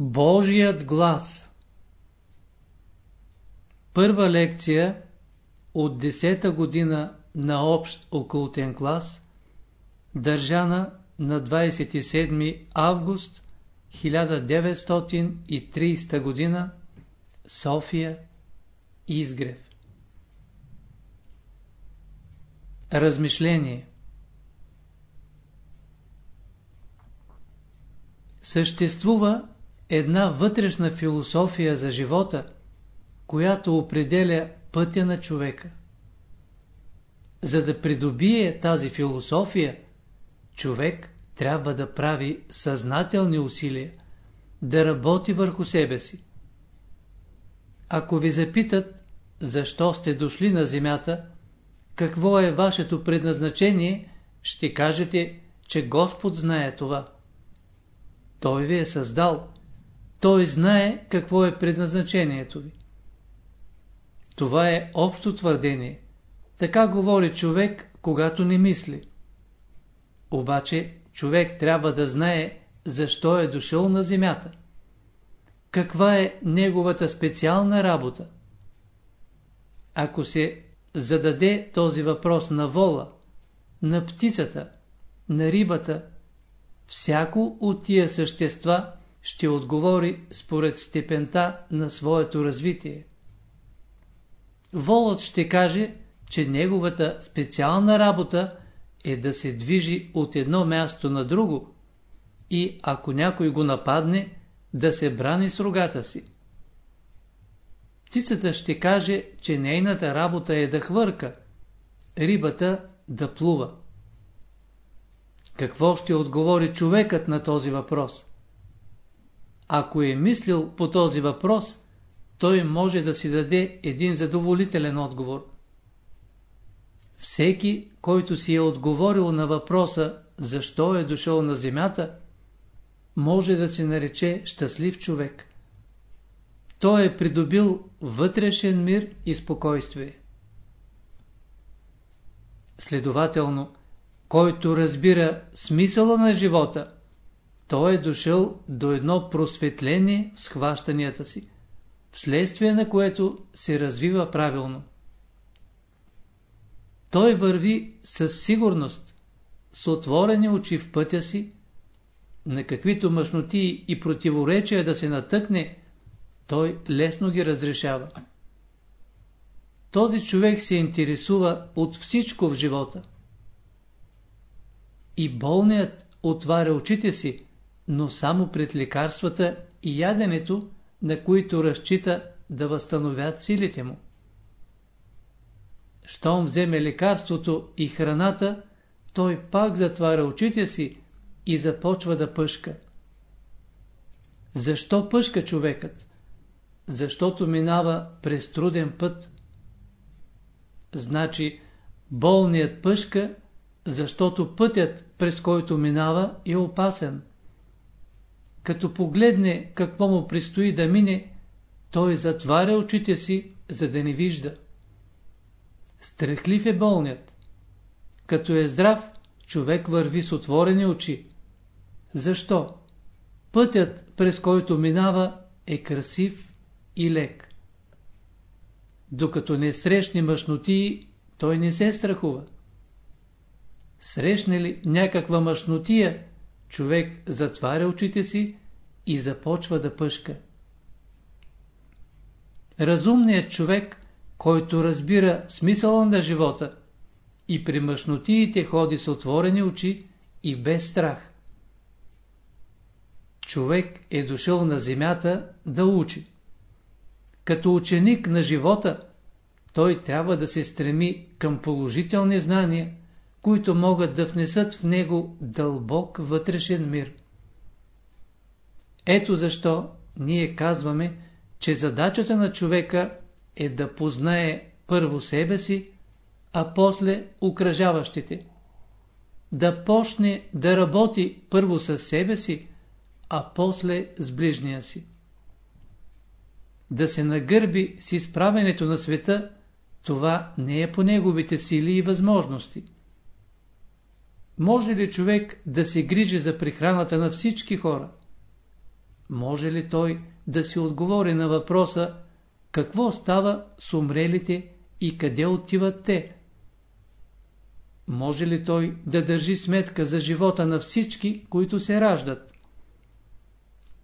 Божият глас Първа лекция от 10-та година на общ окултен клас, държана на 27 август 1930 година, София, Изгрев. Размишление Съществува една вътрешна философия за живота, която определя пътя на човека. За да придобие тази философия, човек трябва да прави съзнателни усилия, да работи върху себе си. Ако ви запитат, защо сте дошли на земята, какво е вашето предназначение, ще кажете, че Господ знае това. Той ви е създал. Той знае какво е предназначението ви. Това е общо твърдение. Така говори човек, когато не мисли. Обаче човек трябва да знае защо е дошъл на земята. Каква е неговата специална работа? Ако се зададе този въпрос на вола, на птицата, на рибата, всяко от тия същества ще отговори според степента на своето развитие. Волът ще каже, че неговата специална работа е да се движи от едно място на друго и ако някой го нападне, да се брани с рогата си. Птицата ще каже, че нейната работа е да хвърка, рибата да плува. Какво ще отговори човекът на този въпрос? Ако е мислил по този въпрос, той може да си даде един задоволителен отговор. Всеки, който си е отговорил на въпроса защо е дошъл на земята, може да се нарече щастлив човек. Той е придобил вътрешен мир и спокойствие. Следователно, който разбира смисъла на живота, той е дошъл до едно просветление в схващанията си, вследствие на което се развива правилно. Той върви със сигурност, с отворени очи в пътя си, на каквито мъжноти и противоречия да се натъкне, той лесно ги разрешава. Този човек се интересува от всичко в живота. И болният отваря очите си, но само пред лекарствата и яденето, на които разчита да възстановят силите му. Щом вземе лекарството и храната, той пак затваря очите си и започва да пъшка. Защо пъшка човекът? Защото минава през труден път. Значи, болният пъшка, защото пътят, през който минава, е опасен. Като погледне какво му предстои да мине, той затваря очите си, за да не вижда. Страхлив е болният. Като е здрав, човек върви с отворени очи. Защо? Пътят, през който минава, е красив и лек. Докато не срещне мъжноти, той не се страхува. Срещне ли някаква мъжнотия, човек затваря очите си и започва да пъшка. Разумният човек, който разбира смисъла на живота и при мъжнотиите ходи с отворени очи и без страх. Човек е дошъл на земята да учи. Като ученик на живота, той трябва да се стреми към положителни знания, които могат да внесат в него дълбок вътрешен мир. Ето защо ние казваме, че задачата на човека е да познае първо себе си, а после окръжаващите. Да почне да работи първо с себе си, а после с ближния си. Да се нагърби с изправенето на света, това не е по неговите сили и възможности. Може ли човек да се грижи за прихраната на всички хора? може ли той да си отговори на въпроса какво става с умрелите и къде отиват те? Може ли той да държи сметка за живота на всички, които се раждат?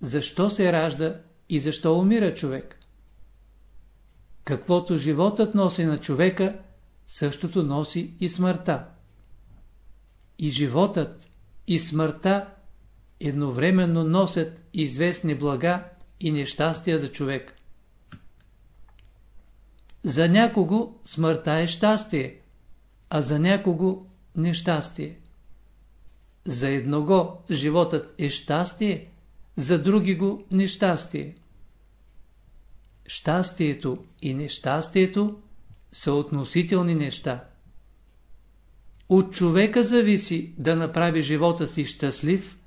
Защо се ражда и защо умира човек? Каквото животът носи на човека, същото носи и смъртта. И животът, и смъртта едновременно носят известни блага и нещастия за човек. За някого смъртта е щастие, а за някого нещастие. За едного животът е щастие, за други го нещастие. Щастието и нещастието са относителни неща. От човека зависи да направи живота си щастлив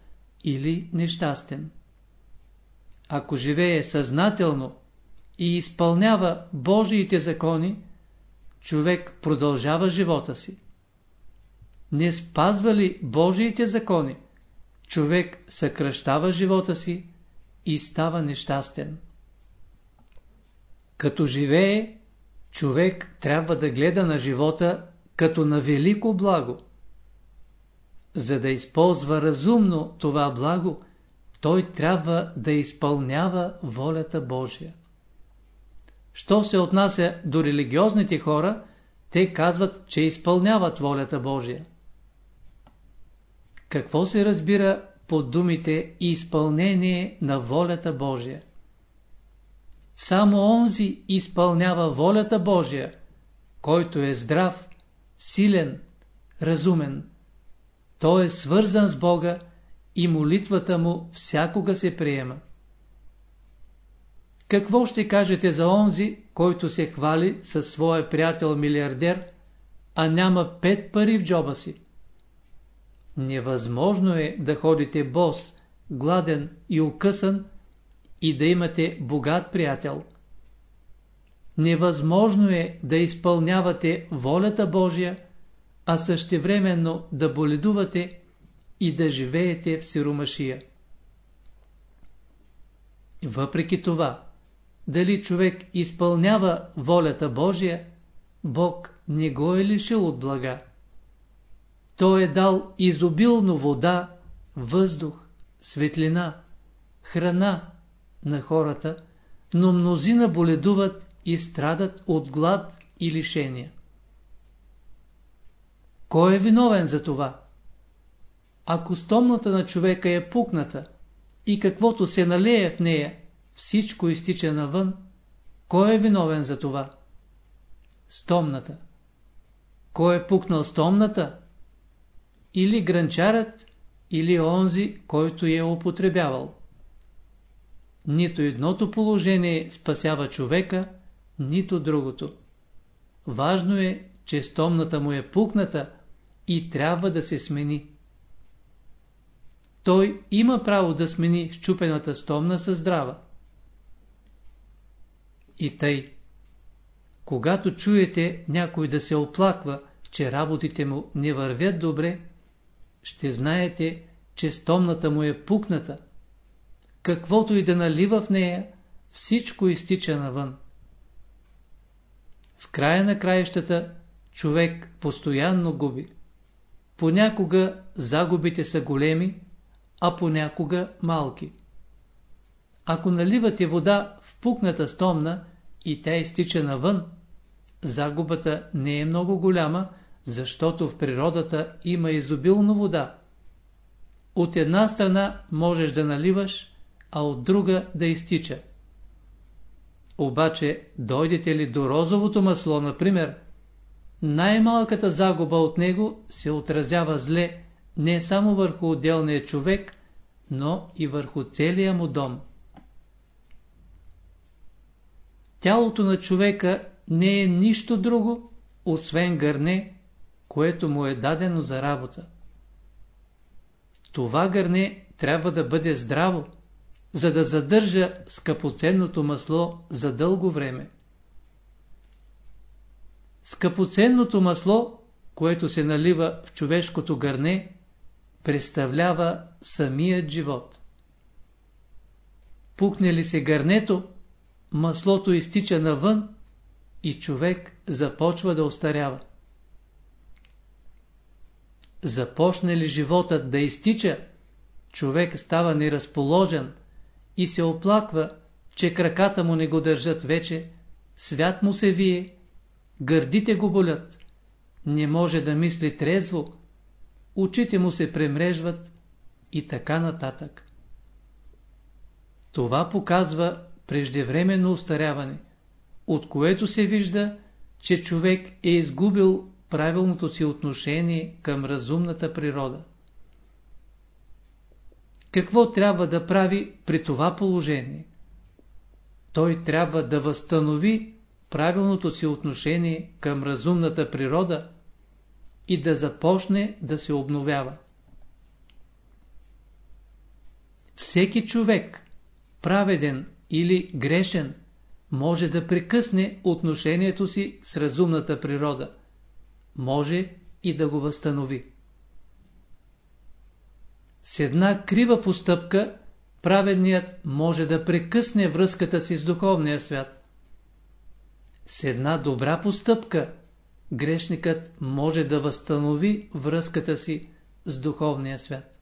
или нещастен. Ако живее съзнателно и изпълнява Божиите закони, човек продължава живота си. Не спазва ли Божиите закони, човек съкръщава живота си и става нещастен. Като живее, човек трябва да гледа на живота като на велико благо. За да използва разумно това благо, той трябва да изпълнява волята Божия. Що се отнася до религиозните хора, те казват, че изпълняват волята Божия. Какво се разбира под думите изпълнение на волята Божия? Само онзи изпълнява волята Божия, който е здрав, силен, разумен. Той е свързан с Бога и молитвата му всякога се приема. Какво ще кажете за онзи, който се хвали със своя приятел милиардер, а няма пет пари в джоба си? Невъзможно е да ходите бос, гладен и укъсан и да имате богат приятел. Невъзможно е да изпълнявате волята Божия, а същевременно да боледувате и да живеете в сиромашия. Въпреки това, дали човек изпълнява волята Божия, Бог не го е лишил от блага. Той е дал изобилно вода, въздух, светлина, храна на хората, но мнозина боледуват и страдат от глад и лишения. Кой е виновен за това? Ако стомната на човека е пукната и каквото се налее в нея, всичко изтича навън, кой е виновен за това? Стомната. Кой е пукнал стомната? Или гранчарът, или онзи, който я е употребявал. Нито едното положение спасява човека, нито другото. Важно е, че стомната му е пукната и трябва да се смени. Той има право да смени щупената стомна със здрава. И тъй. Когато чуете някой да се оплаква, че работите му не вървят добре, ще знаете, че стомната му е пукната. Каквото и да налива в нея, всичко изтича навън. В края на краищата човек постоянно губи. Понякога загубите са големи, а понякога малки. Ако наливате вода в пукната стомна и тя изтича навън, загубата не е много голяма, защото в природата има изобилно вода. От една страна можеш да наливаш, а от друга да изтича. Обаче, дойдете ли до розовото масло, например, най-малката загуба от него се отразява зле не само върху отделния човек, но и върху целия му дом. Тялото на човека не е нищо друго, освен гърне, което му е дадено за работа. Това гърне трябва да бъде здраво, за да задържа скъпоценното масло за дълго време. Скъпоценното масло, което се налива в човешкото гърне, представлява самият живот. Пукне ли се гърнето, маслото изтича навън и човек започва да остарява. Започне ли животът да изтича, човек става неразположен и се оплаква, че краката му не го държат вече, свят му се вие, гърдите го болят, не може да мисли трезво, очите му се премрежват и така нататък. Това показва преждевременно устаряване, от което се вижда, че човек е изгубил правилното си отношение към разумната природа. Какво трябва да прави при това положение? Той трябва да възстанови правилното си отношение към разумната природа и да започне да се обновява. Всеки човек, праведен или грешен, може да прекъсне отношението си с разумната природа. Може и да го възстанови. С една крива постъпка праведният може да прекъсне връзката си с духовния свят. С една добра постъпка грешникът може да възстанови връзката си с духовния свят.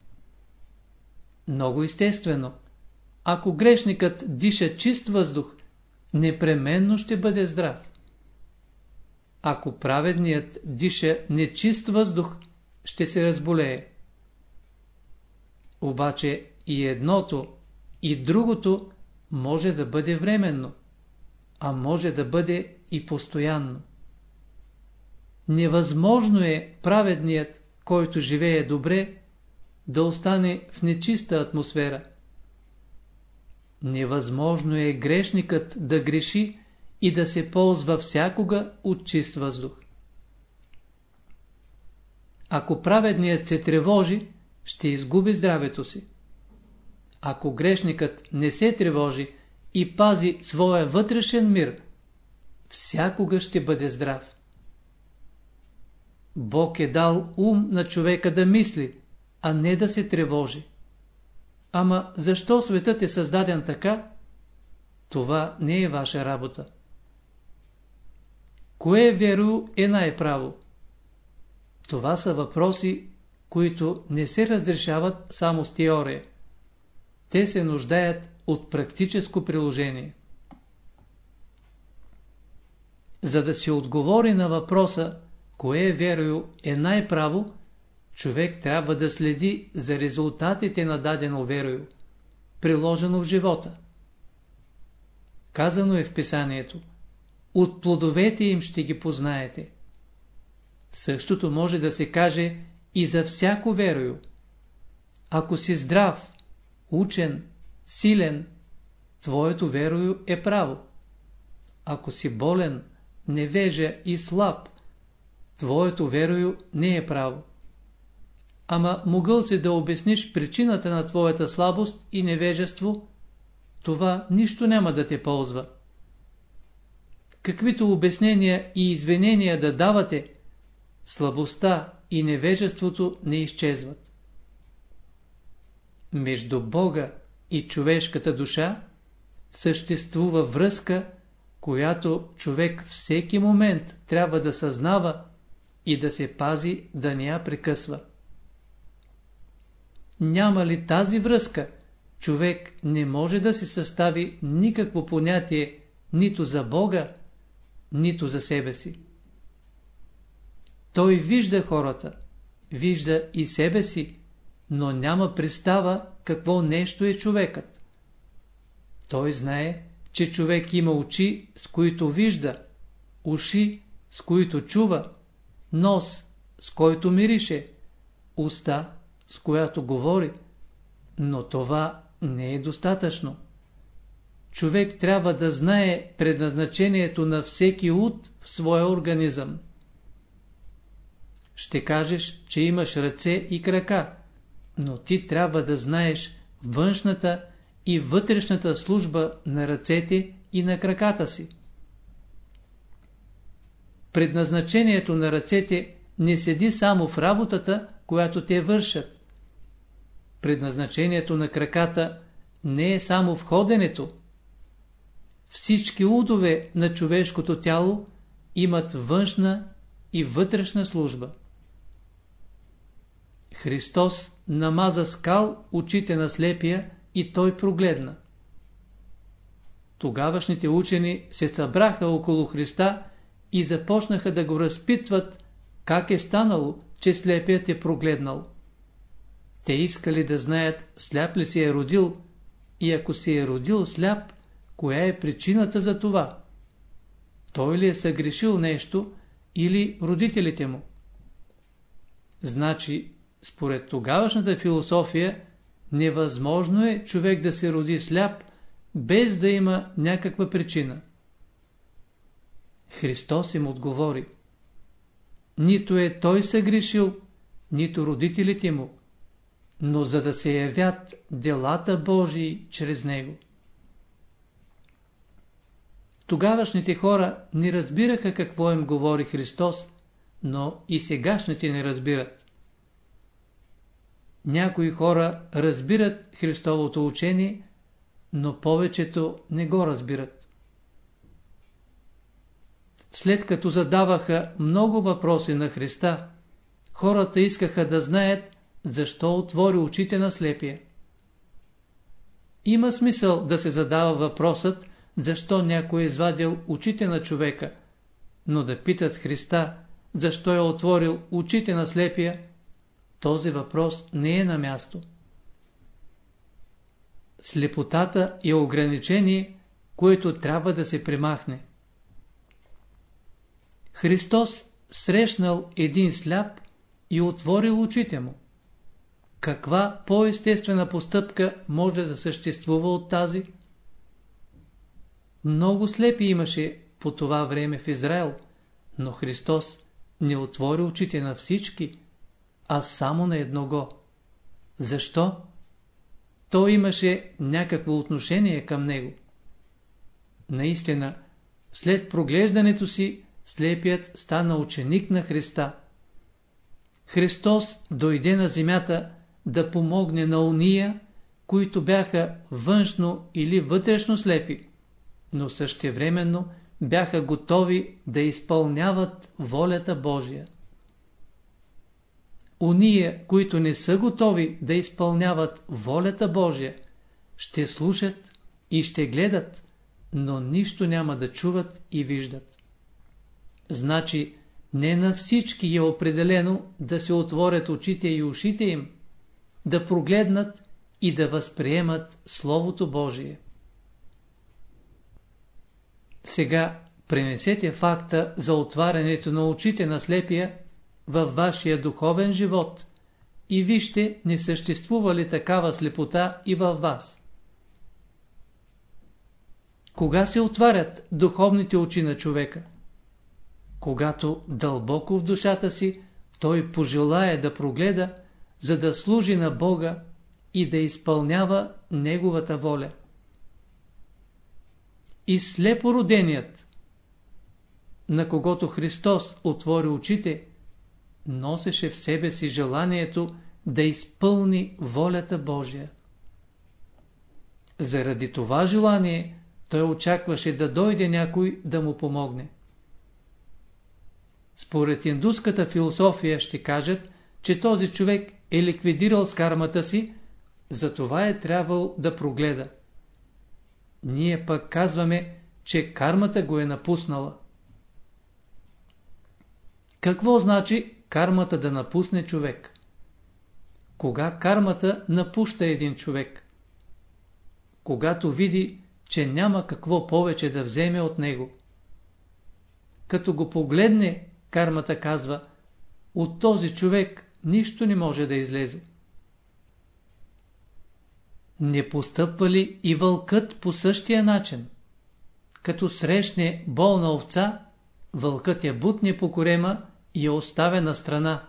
Много естествено, ако грешникът диша чист въздух, непременно ще бъде здрав. Ако праведният диша нечист въздух, ще се разболее. Обаче и едното, и другото може да бъде временно, а може да бъде и постоянно. Невъзможно е праведният, който живее добре, да остане в нечиста атмосфера. Невъзможно е грешникът да греши и да се ползва всякога от чист въздух. Ако праведният се тревожи, ще изгуби здравето си. Ако грешникът не се тревожи и пази своя вътрешен мир, всякога ще бъде здрав. Бог е дал ум на човека да мисли, а не да се тревожи. Ама защо светът е създаден така? Това не е ваша работа. Кое веру е най-право? Това са въпроси, които не се разрешават само с теория. Те се нуждаят от практическо приложение. За да се отговори на въпроса, кое верою е най-право, човек трябва да следи за резултатите на дадено верою, приложено в живота. Казано е в писанието, от плодовете им ще ги познаете. Същото може да се каже и за всяко верою. Ако си здрав, учен, силен, твоето верою е право. Ако си болен, невежа и слаб, твоето верою не е право. Ама могъл си да обясниш причината на твоята слабост и невежество, това нищо няма да те ползва. Каквито обяснения и извинения да давате, слабостта и невежеството не изчезват. Между Бога и човешката душа съществува връзка, която човек всеки момент трябва да съзнава и да се пази да не я прекъсва. Няма ли тази връзка, човек не може да се състави никакво понятие нито за Бога, нито за себе си. Той вижда хората, вижда и себе си, но няма представа какво нещо е човекът. Той знае, че човек има очи, с които вижда, уши, с които чува, нос, с който мирише, уста, с която говори, но това не е достатъчно. Човек трябва да знае предназначението на всеки уд в своя организъм. Ще кажеш, че имаш ръце и крака, но ти трябва да знаеш външната и вътрешната служба на ръцете и на краката си. Предназначението на ръцете не седи само в работата, която те вършат. Предназначението на краката не е само в ходенето. Всички удове на човешкото тяло имат външна и вътрешна служба. Христос намаза скал очите на слепия и той прогледна. Тогавашните учени се събраха около Христа и започнаха да го разпитват как е станало, че слепият е прогледнал. Те искали да знаят сляп ли се е родил и ако се е родил сляп, коя е причината за това? Той ли е съгрешил нещо или родителите му? Значи, според тогавашната философия, невъзможно е човек да се роди сляп, без да има някаква причина. Христос им отговори. Нито е той съгрешил, нито родителите му, но за да се явят делата Божии чрез него. Тогавашните хора не разбираха какво им говори Христос, но и сегашните не разбират. Някои хора разбират Христовото учение, но повечето не го разбират. След като задаваха много въпроси на Христа, хората искаха да знаят защо отвори очите на слепия. Има смисъл да се задава въпросът, защо някой е извадил очите на човека, но да питат Христа, защо е отворил очите на слепия, този въпрос не е на място. Слепотата е ограничение, което трябва да се примахне. Христос срещнал един сляп и отворил очите му. Каква по-естествена постъпка може да съществува от тази? Много слепи имаше по това време в Израел, но Христос не отвори очите на всички, а само на едного. Защо? Той имаше някакво отношение към него. Наистина, след проглеждането си, слепият стана ученик на Христа. Христос дойде на земята да помогне на уния, които бяха външно или вътрешно слепи, но същевременно бяха готови да изпълняват волята Божия. Уния, които не са готови да изпълняват волята Божия, ще слушат и ще гледат, но нищо няма да чуват и виждат. Значи, не на всички е определено да се отворят очите и ушите им, да прогледнат и да възприемат Словото Божие. Сега пренесете факта за отварянето на очите на слепия във вашия духовен живот и вижте не съществува ли такава слепота и във вас. Кога се отварят духовните очи на човека? Когато дълбоко в душата си той пожелая да прогледа, за да служи на Бога и да изпълнява Неговата воля. И слепороденият, на когото Христос отвори очите, носеше в себе си желанието да изпълни волята Божия. Заради това желание той очакваше да дойде някой да му помогне. Според индуската философия ще кажат, че този човек е ликвидирал с кармата си, затова е трябвал да прогледа. Ние пък казваме, че кармата го е напуснала. Какво значи кармата да напусне човек? Кога кармата напуща един човек? Когато види, че няма какво повече да вземе от него. Като го погледне, кармата казва, от този човек нищо не може да излезе. Не постъпва ли и вълкът по същия начин? Като срещне болна овца, вълкът я бутне по корема я оставя на страна.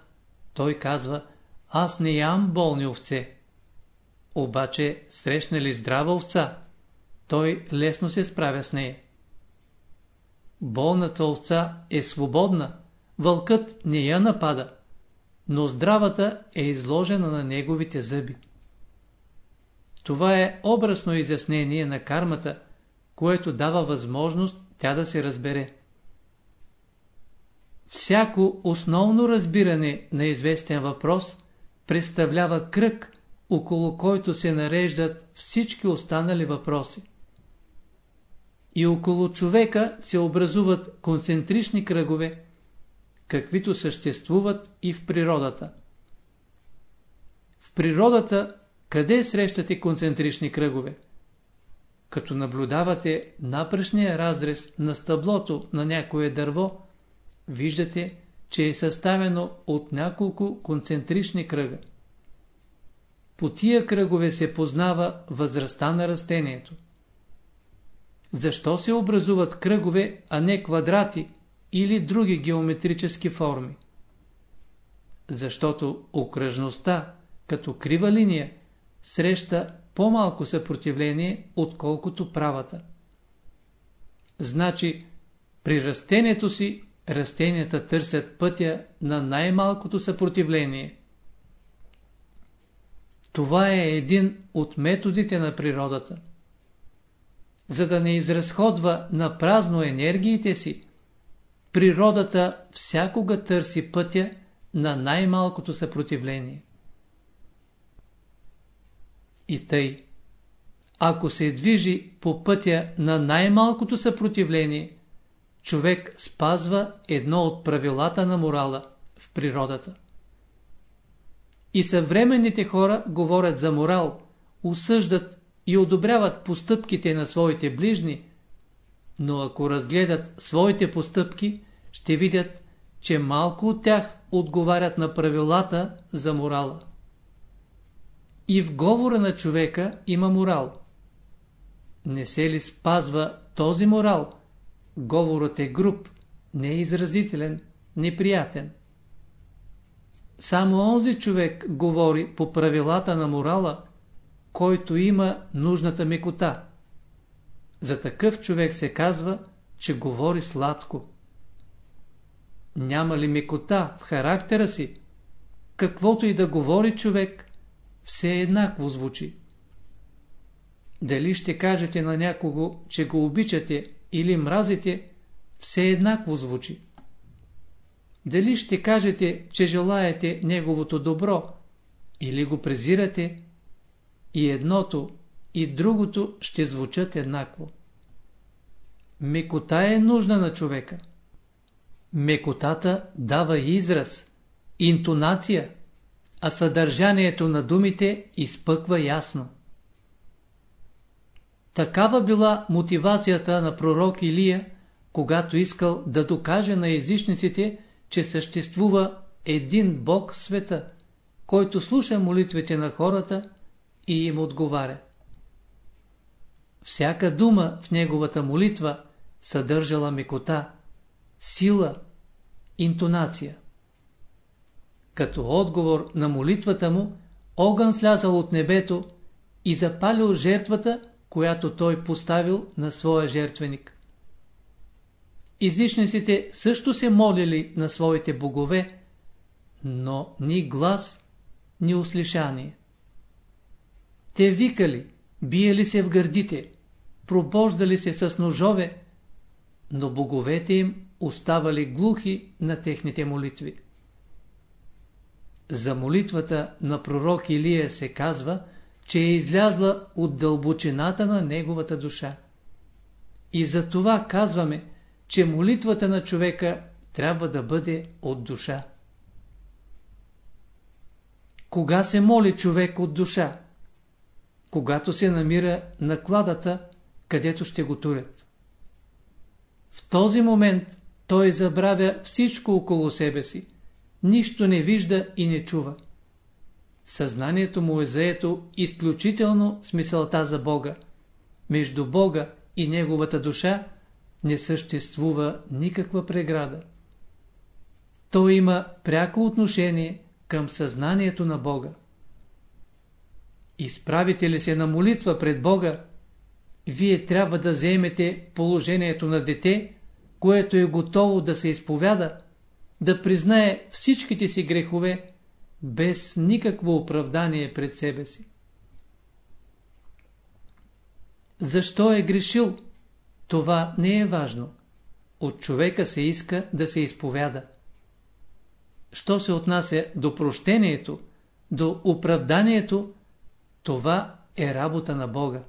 Той казва, аз не ям болни овце. Обаче срещне ли здрава овца, той лесно се справя с нея. Болната овца е свободна, вълкът не я напада но здравата е изложена на неговите зъби. Това е образно изяснение на кармата, което дава възможност тя да се разбере. Всяко основно разбиране на известен въпрос представлява кръг, около който се нареждат всички останали въпроси. И около човека се образуват концентрични кръгове, каквито съществуват и в природата. В природата къде срещате концентрични кръгове? Като наблюдавате напръшния разрез на стъблото на някое дърво, виждате, че е съставено от няколко концентрични кръга. По тия кръгове се познава възрастта на растението. Защо се образуват кръгове, а не квадрати или други геометрически форми? Защото окръжността, като крива линия, среща по-малко съпротивление, отколкото правата. Значи, при растението си, растенията търсят пътя на най-малкото съпротивление. Това е един от методите на природата. За да не изразходва на празно енергиите си, природата всякога търси пътя на най-малкото съпротивление. И тъй, ако се движи по пътя на най-малкото съпротивление, човек спазва едно от правилата на морала в природата. И съвременните хора говорят за морал, осъждат и одобряват постъпките на своите ближни, но ако разгледат своите постъпки, ще видят, че малко от тях отговарят на правилата за морала. И в говора на човека има морал. Не се ли спазва този морал, говорът е груб, не е изразителен, неприятен. Само онзи човек говори по правилата на морала, който има нужната мекота. За такъв човек се казва, че говори сладко. Няма ли мекота в характера си, каквото и да говори човек, все еднакво звучи. Дали ще кажете на някого, че го обичате или мразите, все еднакво звучи. Дали ще кажете, че желаете неговото добро или го презирате, и едното и другото ще звучат еднакво. Мекота е нужна на човека. Мекотата дава израз, интонация, а съдържанието на думите изпъква ясно. Такава била мотивацията на пророк Илия, когато искал да докаже на езичниците, че съществува един Бог в света, който слуша молитвите на хората и им отговаря. Всяка дума в неговата молитва съдържала мекота, сила, интонация. Като отговор на молитвата му, огън слязал от небето и запалил жертвата, която той поставил на своя жертвеник. Изичниците също се молили на своите богове, но ни глас, ни услишание. Те викали, биели се в гърдите, пробождали се с ножове, но боговете им оставали глухи на техните молитви. За молитвата на пророк Илия се казва, че е излязла от дълбочината на неговата душа. И за това казваме, че молитвата на човека трябва да бъде от душа. Кога се моли човек от душа? Когато се намира на кладата, където ще го турят. В този момент той забравя всичко около себе си. Нищо не вижда и не чува. Съзнанието му е заето изключително с мисълта за Бога. Между Бога и неговата душа не съществува никаква преграда. Той има пряко отношение към съзнанието на Бога. Изправите ли се на молитва пред Бога, вие трябва да заемете положението на дете, което е готово да се изповяда, да признае всичките си грехове, без никакво оправдание пред себе си. защо е грешил, това не е важно. От човека се иска да се изповяда. Що се отнася до прощението, до оправданието, това е работа на Бога.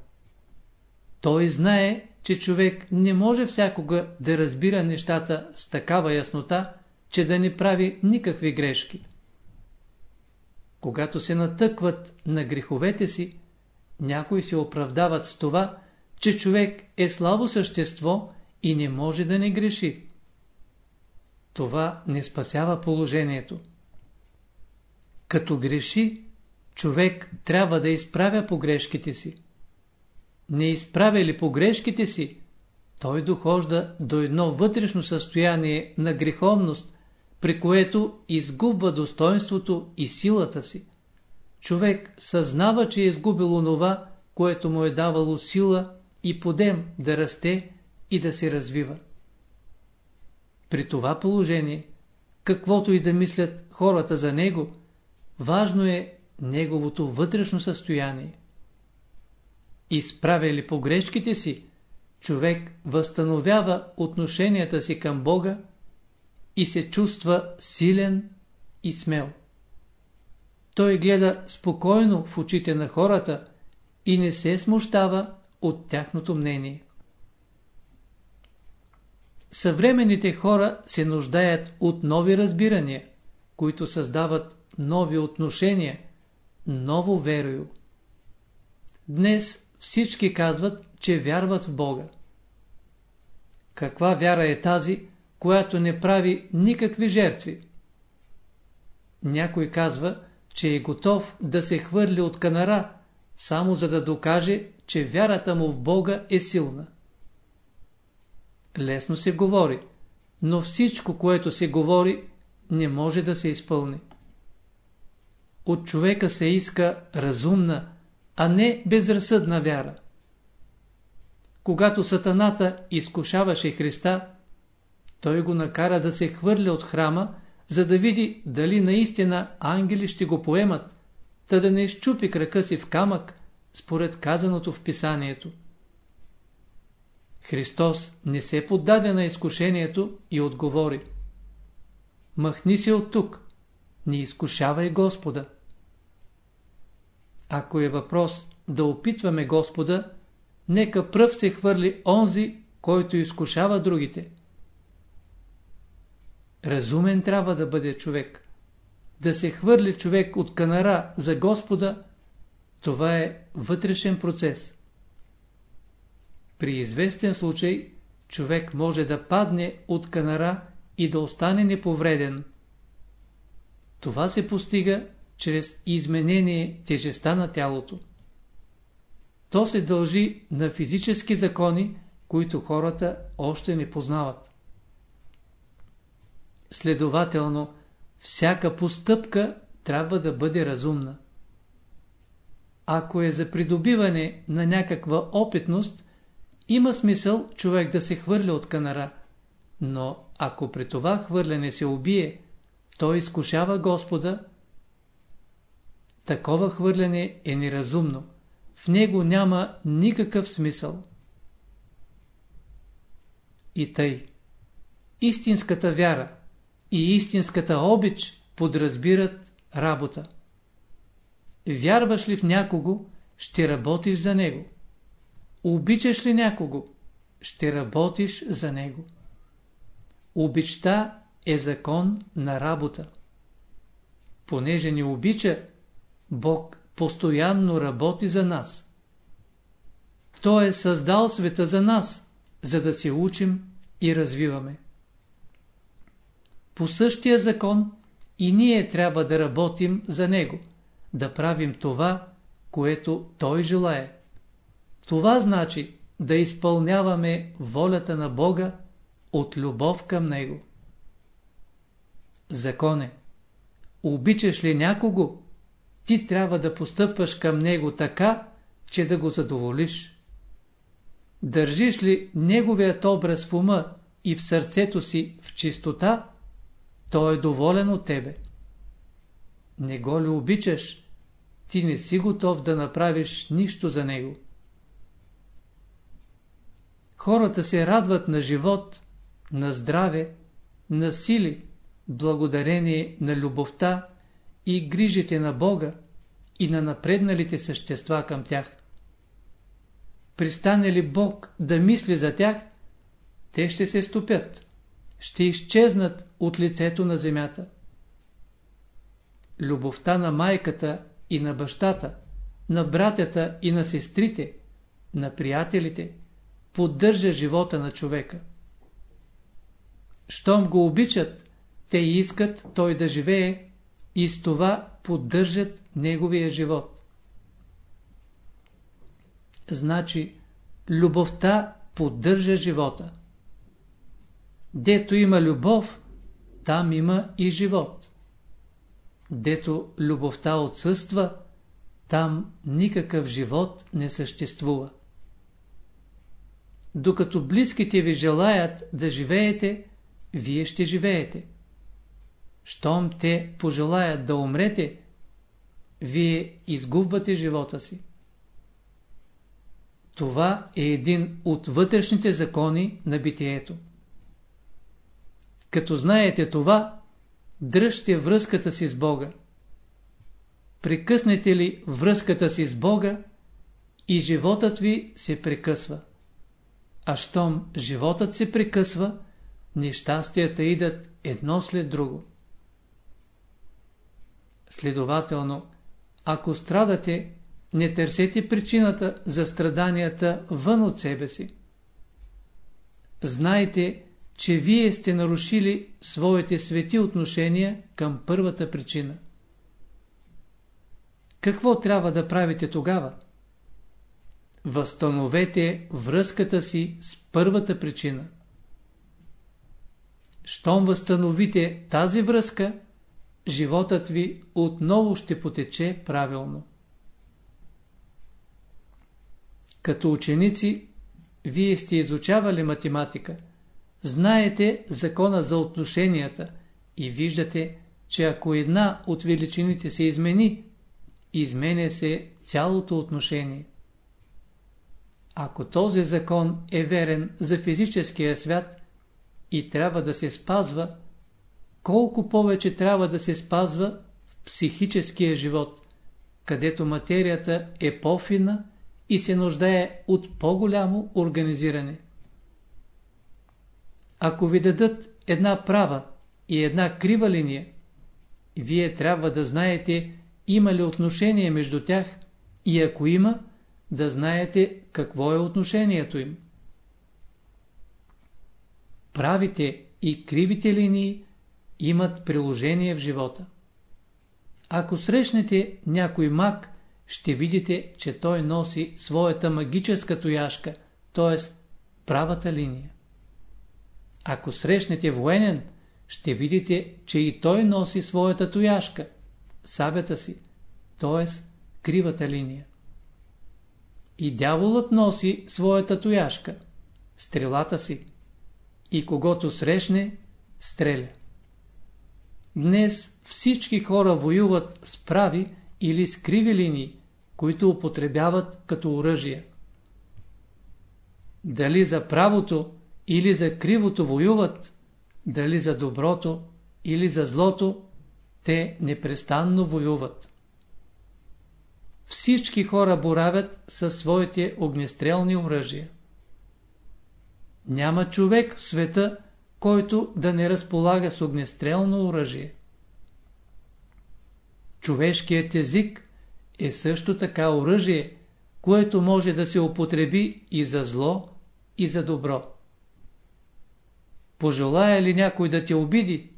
Той знае, че човек не може всякога да разбира нещата с такава яснота, че да не прави никакви грешки. Когато се натъкват на греховете си, някои се оправдават с това, че човек е слабо същество и не може да не греши. Това не спасява положението. Като греши, човек трябва да изправя погрешките си. Не изправя ли погрешките си, той дохожда до едно вътрешно състояние на греховност, при което изгубва достоинството и силата си. Човек съзнава, че е изгубил онова, което му е давало сила и подем да расте и да се развива. При това положение, каквото и да мислят хората за него, важно е неговото вътрешно състояние. Изправя ли погрешките си, човек възстановява отношенията си към Бога и се чувства силен и смел. Той гледа спокойно в очите на хората и не се смущава от тяхното мнение. Съвременните хора се нуждаят от нови разбирания, които създават нови отношения, ново верою. Днес всички казват, че вярват в Бога. Каква вяра е тази, която не прави никакви жертви? Някой казва, че е готов да се хвърли от канара, само за да докаже, че вярата му в Бога е силна. Лесно се говори, но всичко, което се говори, не може да се изпълни. От човека се иска разумна, а не безразсъдна вяра. Когато сатаната изкушаваше Христа, той го накара да се хвърля от храма, за да види дали наистина ангели ще го поемат, та да не изчупи крака си в камък, според казаното в писанието. Христос не се поддаде на изкушението и отговори. Махни се от тук, не изкушавай Господа. Ако е въпрос да опитваме Господа, нека пръв се хвърли онзи, който изкушава другите. Разумен трябва да бъде човек. Да се хвърли човек от канара за Господа, това е вътрешен процес. При известен случай човек може да падне от канара и да остане неповреден. Това се постига чрез изменение тежеста на тялото. То се дължи на физически закони, които хората още не познават. Следователно, всяка постъпка трябва да бъде разумна. Ако е за придобиване на някаква опитност, има смисъл човек да се хвърля от канара, но ако при това хвърляне се убие, той изкушава Господа. Такова хвърляне е неразумно. В него няма никакъв смисъл. И тъй. Истинската вяра и истинската обич подразбират работа. Вярваш ли в някого, ще работиш за него. Обичаш ли някого, ще работиш за него. Обичта е закон на работа. Понеже ни обича, Бог постоянно работи за нас. Той е създал света за нас, за да се учим и развиваме. По същия закон и ние трябва да работим за него, да правим това, което Той желае. Това значи да изпълняваме волята на Бога от любов към Него. Законе. Обичаш ли някого, ти трябва да постъпваш към него така, че да го задоволиш. Държиш ли неговият образ в ума и в сърцето си в чистота, той е доволен от тебе. Не го ли обичаш, ти не си готов да направиш нищо за него. хората се радват на живот, на здраве, на сили, благодарение на любовта и грижите на Бога и на напредналите същества към тях. Пристане ли Бог да мисли за тях, те ще се стопят, ще изчезнат от лицето на земята. Любовта на майката и на бащата, на братята и на сестрите, на приятелите, поддържа живота на човека. Щом го обичат, те искат той да живее и с това поддържат неговия живот. Значи, любовта поддържа живота. Дето има любов, там има и живот. Дето любовта отсъства, там никакъв живот не съществува. Докато близките ви желаят да живеете, вие ще живеете. Щом те пожелаят да умрете, вие изгубвате живота си. Това е един от вътрешните закони на битието. Като знаете това, дръжте връзката си с Бога. Прекъснете ли връзката си с Бога и животът ви се прекъсва. А щом животът се прекъсва, нещастията идат едно след друго. Следователно, ако страдате, не търсете причината за страданията вън от себе си. Знайте, че вие сте нарушили своите свети отношения към първата причина. Какво трябва да правите тогава? Възстановете връзката си с първата причина. Щом възстановите тази връзка, животът ви отново ще потече правилно. Като ученици, вие сте изучавали математика, знаете закона за отношенията и виждате, че ако една от величините се измени, изменя се цялото отношение. Ако този закон е верен за физическия свят и трябва да се спазва, колко повече трябва да се спазва в психическия живот, където материята е по-фина и се нуждае от по-голямо организиране. Ако ви дадат една права и една крива линия, вие трябва да знаете има ли отношение между тях и ако има, да знаете какво е отношението им. Правите и кривите линии имат приложение в живота. Ако срещнете някой маг, ще видите, че той носи своята магическа тояшка, т.е. правата линия. Ако срещнете военен, ще видите, че и той носи своята тояшка, сабята си, т.е. кривата линия. И дяволът носи своята тояшка, стрелата си, и когато срещне, стреля. Днес всички хора воюват с прави или с криви линии, които употребяват като оръжие. Дали за правото или за кривото воюват, дали за доброто или за злото, те непрестанно воюват. Всички хора боравят със своите огнестрелни оръжия. Няма човек в света, който да не разполага с огнестрелно оръжие. Човешкият език е също така оръжие, което може да се употреби и за зло, и за добро. Пожелая ли някой да те обиди,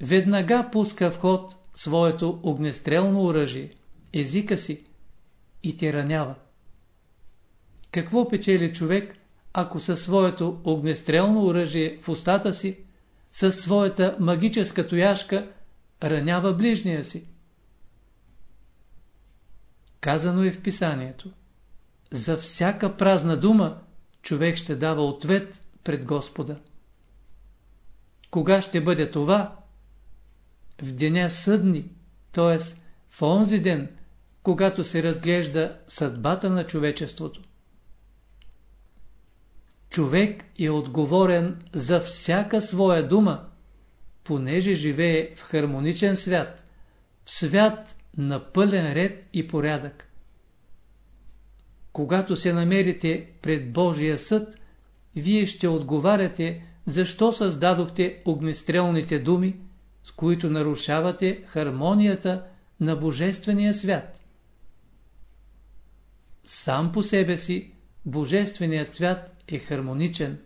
веднага пуска в ход своето огнестрелно оръжие, езика си, и те ранява. Какво печели човек, ако със своето огнестрелно оръжие в устата си, със своята магическа тояшка, ранява ближния си? Казано е в писанието. За всяка празна дума човек ще дава ответ пред Господа. Кога ще бъде това? В деня съдни, т.е. в онзи ден, когато се разглежда съдбата на човечеството. човек е отговорен за всяка своя дума, понеже живее в хармоничен свят, в свят на пълен ред и порядък. Когато се намерите пред Божия съд, вие ще отговаряте, защо създадохте огнестрелните думи, с които нарушавате хармонията на Божествения свят. Сам по себе си Божественият свят е хармоничен,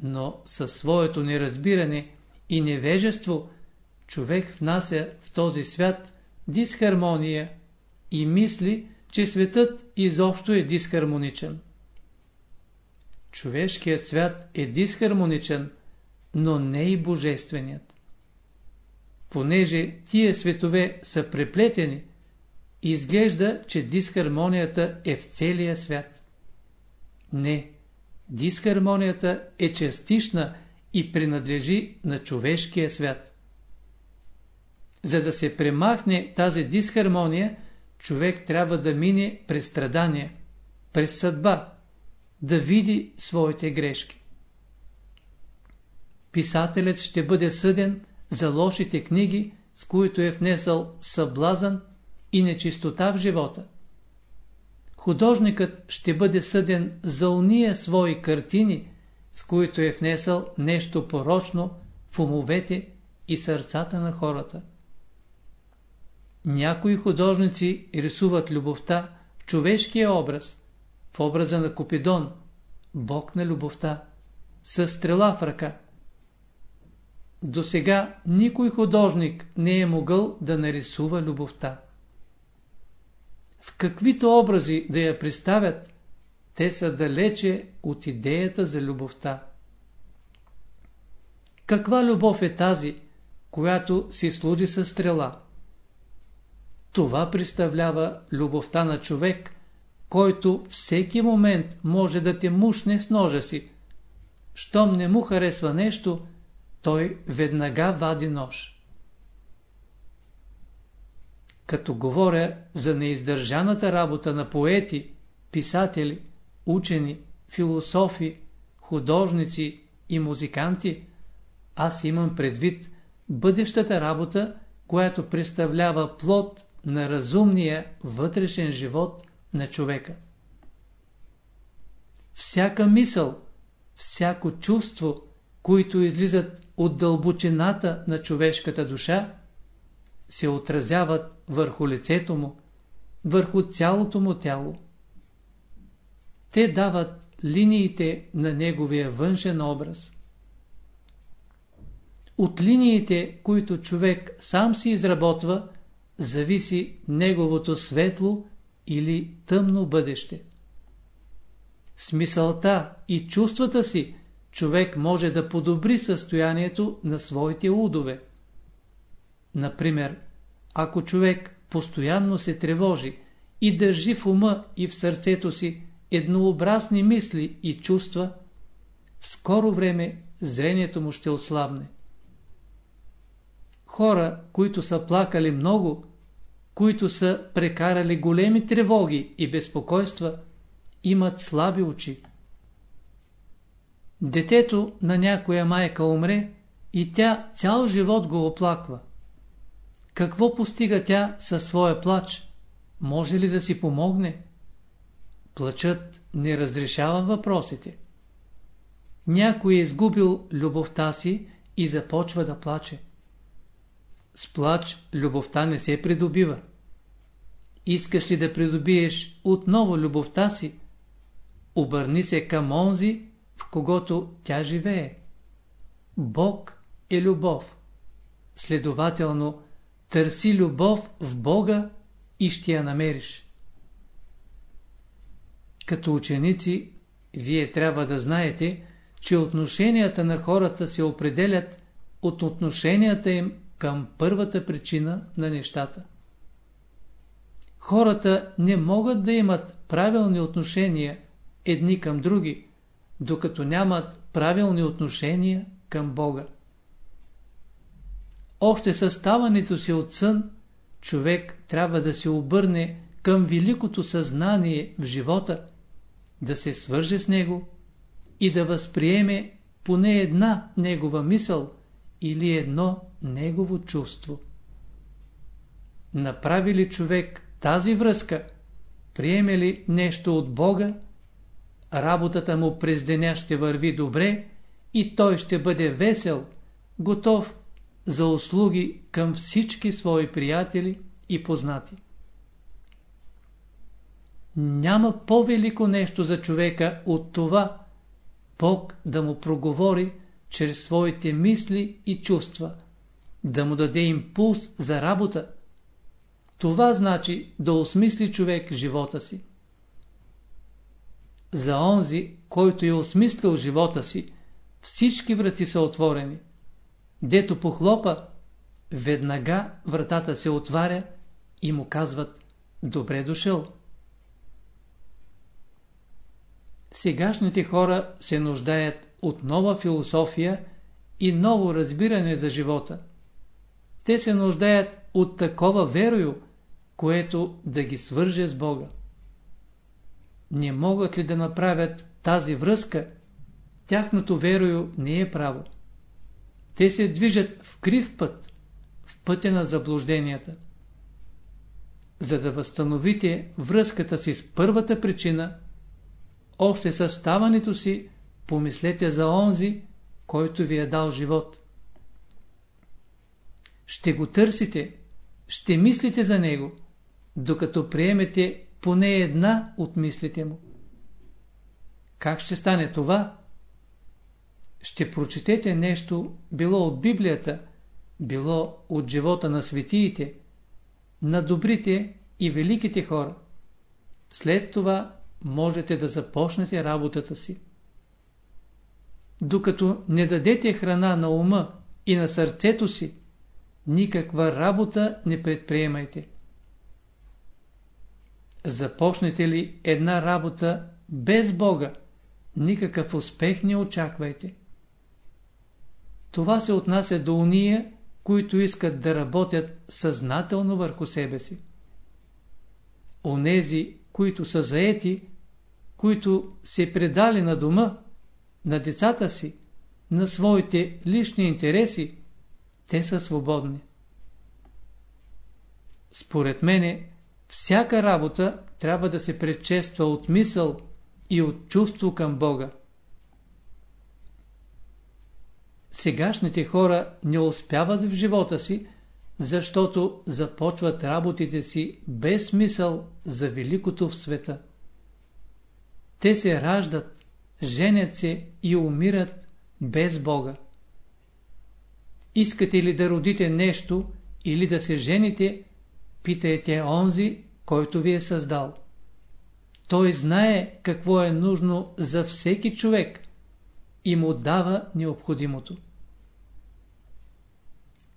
но със своето неразбиране и невежество човек внася в този свят дисхармония и мисли, че светът изобщо е дисхармоничен. Човешкият свят е дисхармоничен, но не и божественият. Понеже тия светове са преплетени, изглежда, че дисхармонията е в целия свят. Не, дисхармонията е частична и принадлежи на човешкия свят. За да се премахне тази дисхармония, човек трябва да мине през страдания, през съдба, да види своите грешки. Писателят ще бъде съден за лошите книги, с които е внесъл съблазън и нечистота в живота. Художникът ще бъде съден за уния свои картини, с които е внесъл нещо порочно в умовете и сърцата на хората. Някои художници рисуват любовта в човешкия образ, в образа на Купидон, бог на любовта, с стрела в ръка. До сега никой художник не е могъл да нарисува любовта. В каквито образи да я представят, те са далече от идеята за любовта. Каква любов е тази, която си служи със стрела? Това представлява любовта на човек, който всеки момент може да те мушне с ножа си. Щом не му харесва нещо, той веднага вади нож. Като говоря за неиздържаната работа на поети, писатели, учени, философи, художници и музиканти, аз имам предвид бъдещата работа, която представлява плод на разумния вътрешен живот на човека. Всяка мисъл, всяко чувство, които излизат от дълбочината на човешката душа, се отразяват върху лицето му, върху цялото му тяло. Те дават линиите на неговия външен образ. От линиите, които човек сам си изработва, зависи неговото светло или тъмно бъдеще. Смисълта и чувствата си човек може да подобри състоянието на своите удове. Например, ако човек постоянно се тревожи и държи в ума и в сърцето си еднообразни мисли и чувства, в скоро време зрението му ще ослабне. Хора, които са плакали много, които са прекарали големи тревоги и безпокойства, имат слаби очи. Детето на някоя майка умре и тя цял живот го оплаква. Какво постига тя със своя плач? Може ли да си помогне? Плачът не разрешава въпросите. Някой е изгубил любовта си и започва да плаче. С плач любовта не се придобива. Искаш ли да придобиеш отново любовта си? Обърни се към онзи, в когото тя живее. Бог е любов. Следователно, търси любов в Бога и ще я намериш. Като ученици, вие трябва да знаете, че отношенията на хората се определят от отношенията им към първата причина на нещата. Хората не могат да имат правилни отношения едни към други, докато нямат правилни отношения към Бога. Още съставането си от сън, човек трябва да се обърне към великото съзнание в живота, да се свърже с него и да възприеме поне една негова мисъл или едно негово чувство. Направи ли човек тази връзка, приеме ли нещо от Бога, работата му през деня ще върви добре и той ще бъде весел, готов за услуги към всички свои приятели и познати. Няма по-велико нещо за човека от това Бог да му проговори чрез своите мисли и чувства, да му даде импулс за работа. Това значи да осмисли човек живота си. За онзи, който е осмислил живота си, всички врати са отворени. Дето похлопа, веднага вратата се отваря и му казват «Добре дошъл». Сегашните хора се нуждаят от нова философия и ново разбиране за живота. Те се нуждаят от такова верою, което да ги свърже с Бога. Не могат ли да направят тази връзка, тяхното верою не е право. Те се движат в крив път, в пътя на заблужденията. За да възстановите връзката си с първата причина – още със ставането си помислете за онзи, който ви е дал живот. Ще го търсите, ще мислите за него, докато приемете поне една от мислите му. Как ще стане това? Ще прочетете нещо, било от Библията, било от живота на светиите, на добрите и великите хора. След това можете да започнете работата си. Докато не дадете храна на ума и на сърцето си, никаква работа не предприемайте. Започнете ли една работа без Бога, никакъв успех не очаквайте. Това се отнася до уния, които искат да работят съзнателно върху себе си. Онези, които са заети, които се предали на дома, на децата си, на своите лични интереси, те са свободни. Според мене, всяка работа трябва да се предшества от мисъл и от чувство към Бога. Сегашните хора не успяват в живота си, защото започват работите си без мисъл за великото в света. Те се раждат, женят се и умират без Бога. Искате ли да родите нещо или да се жените, питайте онзи, който ви е създал. Той знае какво е нужно за всеки човек и му дава необходимото.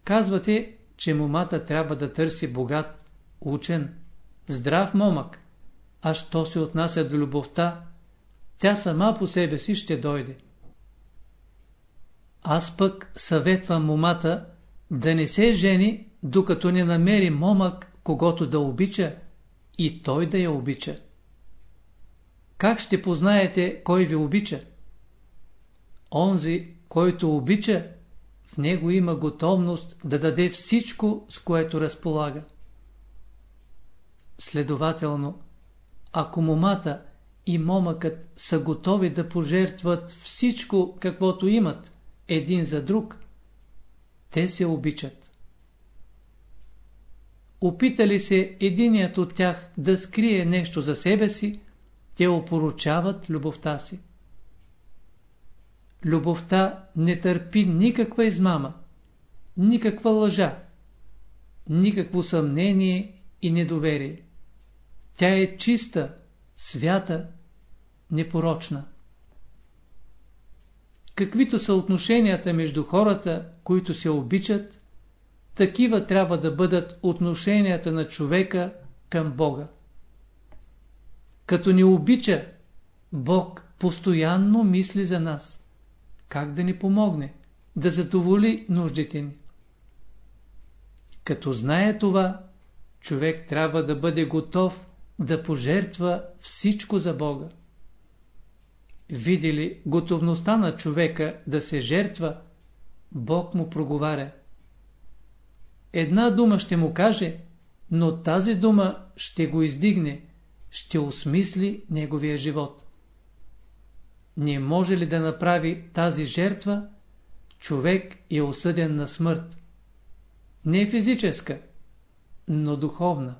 Казвате, че момата трябва да търси богат, учен, здрав момък, а що се отнася до любовта, тя сама по себе си ще дойде. Аз пък съветвам момата да не се жени, докато не намери момък, когато да обича и той да я обича. Как ще познаете кой ви обича? Онзи, който обича, в него има готовност да даде всичко, с което разполага. Следователно, ако момата и момъкът са готови да пожертват всичко, каквото имат, един за друг, те се обичат. Опитали се единият от тях да скрие нещо за себе си, те опоручават любовта си. Любовта не търпи никаква измама, никаква лъжа, никакво съмнение и недоверие. Тя е чиста, свята, непорочна. Каквито са отношенията между хората, които се обичат, такива трябва да бъдат отношенията на човека към Бога. Като ни обича, Бог постоянно мисли за нас. Как да ни помогне, да задоволи нуждите ни. Като знае това, човек трябва да бъде готов да пожертва всичко за Бога. видели готовността на човека да се жертва, Бог му проговаря. Една дума ще му каже, но тази дума ще го издигне, ще осмисли неговия живот. Не може ли да направи тази жертва, човек е осъден на смърт. Не физическа, но духовна.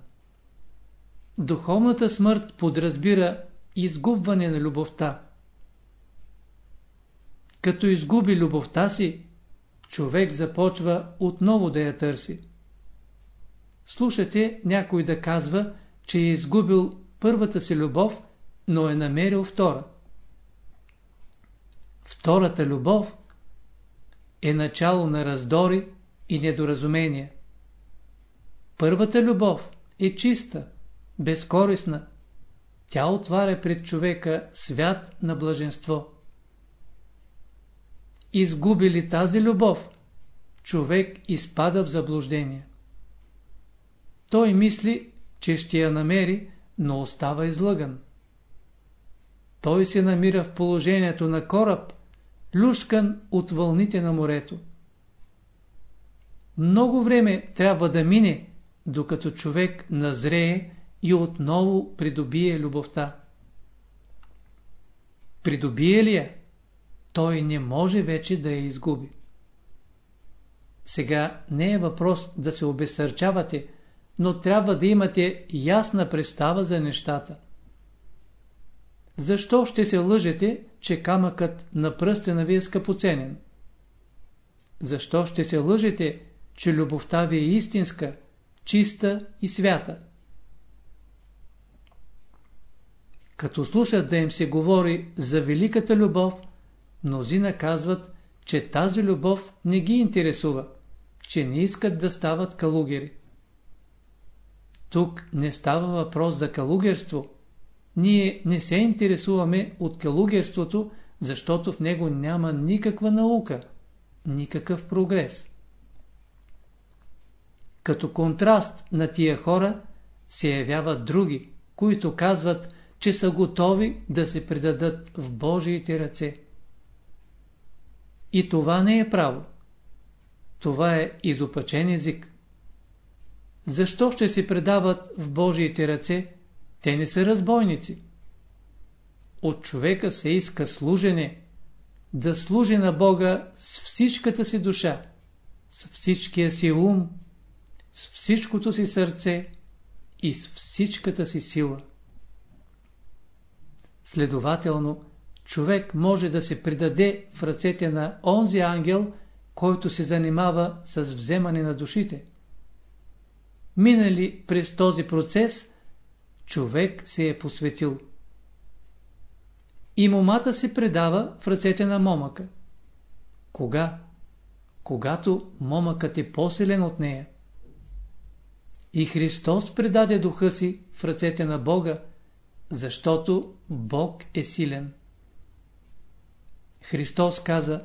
Духовната смърт подразбира изгубване на любовта. Като изгуби любовта си, човек започва отново да я търси. Слушате някой да казва, че е изгубил първата си любов, но е намерил втора. Втората любов е начало на раздори и недоразумения. Първата любов е чиста, безкорисна. Тя отваря пред човека свят на блаженство. Изгуби ли тази любов, човек изпада в заблуждение. Той мисли, че ще я намери, но остава излъган. Той се намира в положението на кораб, люшкан от вълните на морето. Много време трябва да мине, докато човек назрее и отново придобие любовта. Придобие ли я, той не може вече да я изгуби. Сега не е въпрос да се обесърчавате, но трябва да имате ясна представа за нещата. Защо ще се лъжете, че камъкът на пръстена ви е скъпоценен? Защо ще се лъжете, че любовта ви е истинска, чиста и свята? Като слушат да им се говори за великата любов, мнозина казват, че тази любов не ги интересува, че не искат да стават калугери. Тук не става въпрос за калугерство, ние не се интересуваме от калугерството, защото в него няма никаква наука, никакъв прогрес. Като контраст на тия хора се явяват други, които казват, че са готови да се предадат в Божиите ръце. И това не е право. Това е изопачен език. Защо ще се предават в Божиите ръце, те не са разбойници. От човека се иска служене, да служи на Бога с всичката си душа, с всичкия си ум, с всичкото си сърце и с всичката си сила. Следователно, човек може да се предаде в ръцете на онзи ангел, който се занимава с вземане на душите. Минали през този процес – човек се е посветил. И момата се предава в ръцете на момъка. Кога? Когато момъкът е по-силен от нея. И Христос предаде духа си в ръцете на Бога, защото Бог е силен. Христос каза,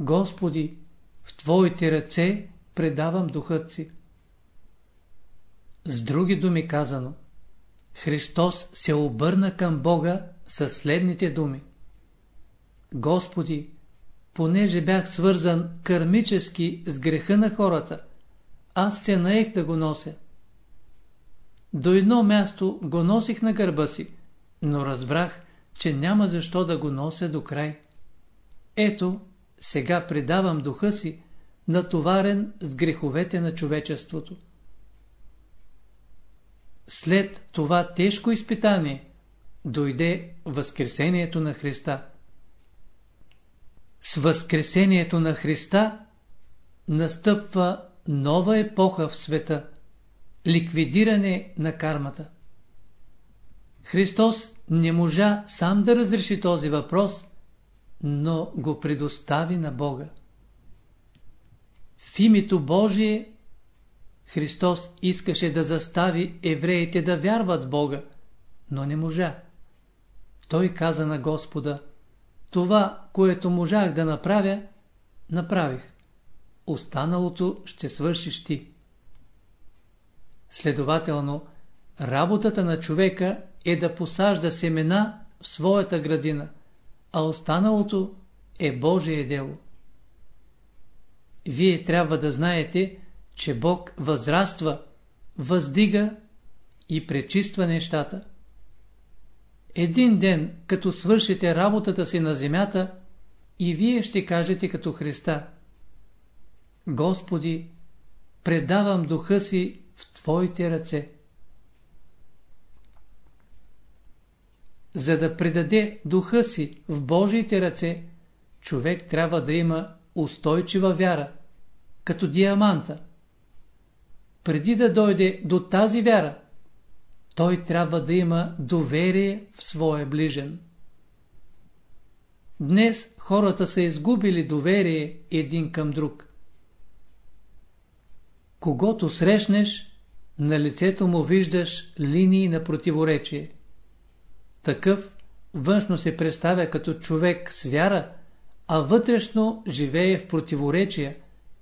Господи, в Твоите ръце предавам духът си. С други думи казано – Христос се обърна към Бога със следните думи. Господи, понеже бях свързан кърмически с греха на хората, аз се наех да го нося. До едно място го носих на гърба си, но разбрах, че няма защо да го нося до край. Ето, сега предавам духа си, натоварен с греховете на човечеството. След това тежко изпитание дойде Възкресението на Христа. С Възкресението на Христа настъпва нова епоха в света – ликвидиране на кармата. Христос не можа сам да разреши този въпрос, но го предостави на Бога. В името Божие Христос искаше да застави евреите да вярват в Бога, но не можа. Той каза на Господа, това, което можах да направя, направих. Останалото ще свършиш ти. Следователно, работата на човека е да посажда семена в своята градина, а останалото е Божие дело. Вие трябва да знаете, че Бог възраства, въздига и пречиства нещата. Един ден, като свършите работата си на земята, и вие ще кажете като Христа Господи, предавам духа си в Твоите ръце. За да предаде духа си в Божиите ръце, човек трябва да има устойчива вяра, като диаманта. Преди да дойде до тази вяра, той трябва да има доверие в своя ближен. Днес хората са изгубили доверие един към друг. Когато срещнеш, на лицето му виждаш линии на противоречие. Такъв външно се представя като човек с вяра, а вътрешно живее в противоречия,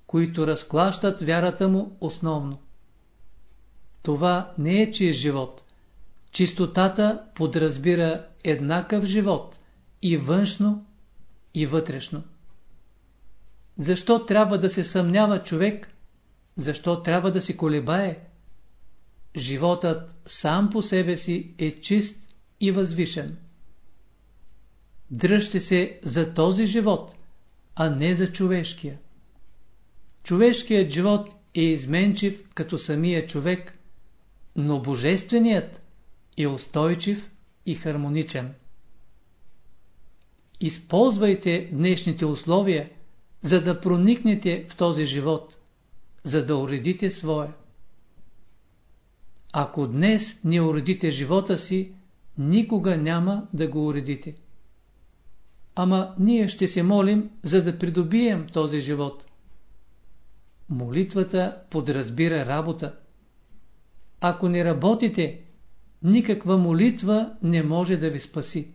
които разклащат вярата му основно. Това не е чист живот. Чистотата подразбира еднакъв живот и външно, и вътрешно. Защо трябва да се съмнява човек? Защо трябва да си колебае? Животът сам по себе си е чист и възвишен. Дръжте се за този живот, а не за човешкия. Човешкият живот е изменчив като самия човек, но божественият е устойчив и хармоничен. Използвайте днешните условия, за да проникнете в този живот, за да уредите своя. Ако днес не уредите живота си, никога няма да го уредите. Ама ние ще се молим, за да придобием този живот. Молитвата подразбира работа. Ако не работите, никаква молитва не може да ви спаси.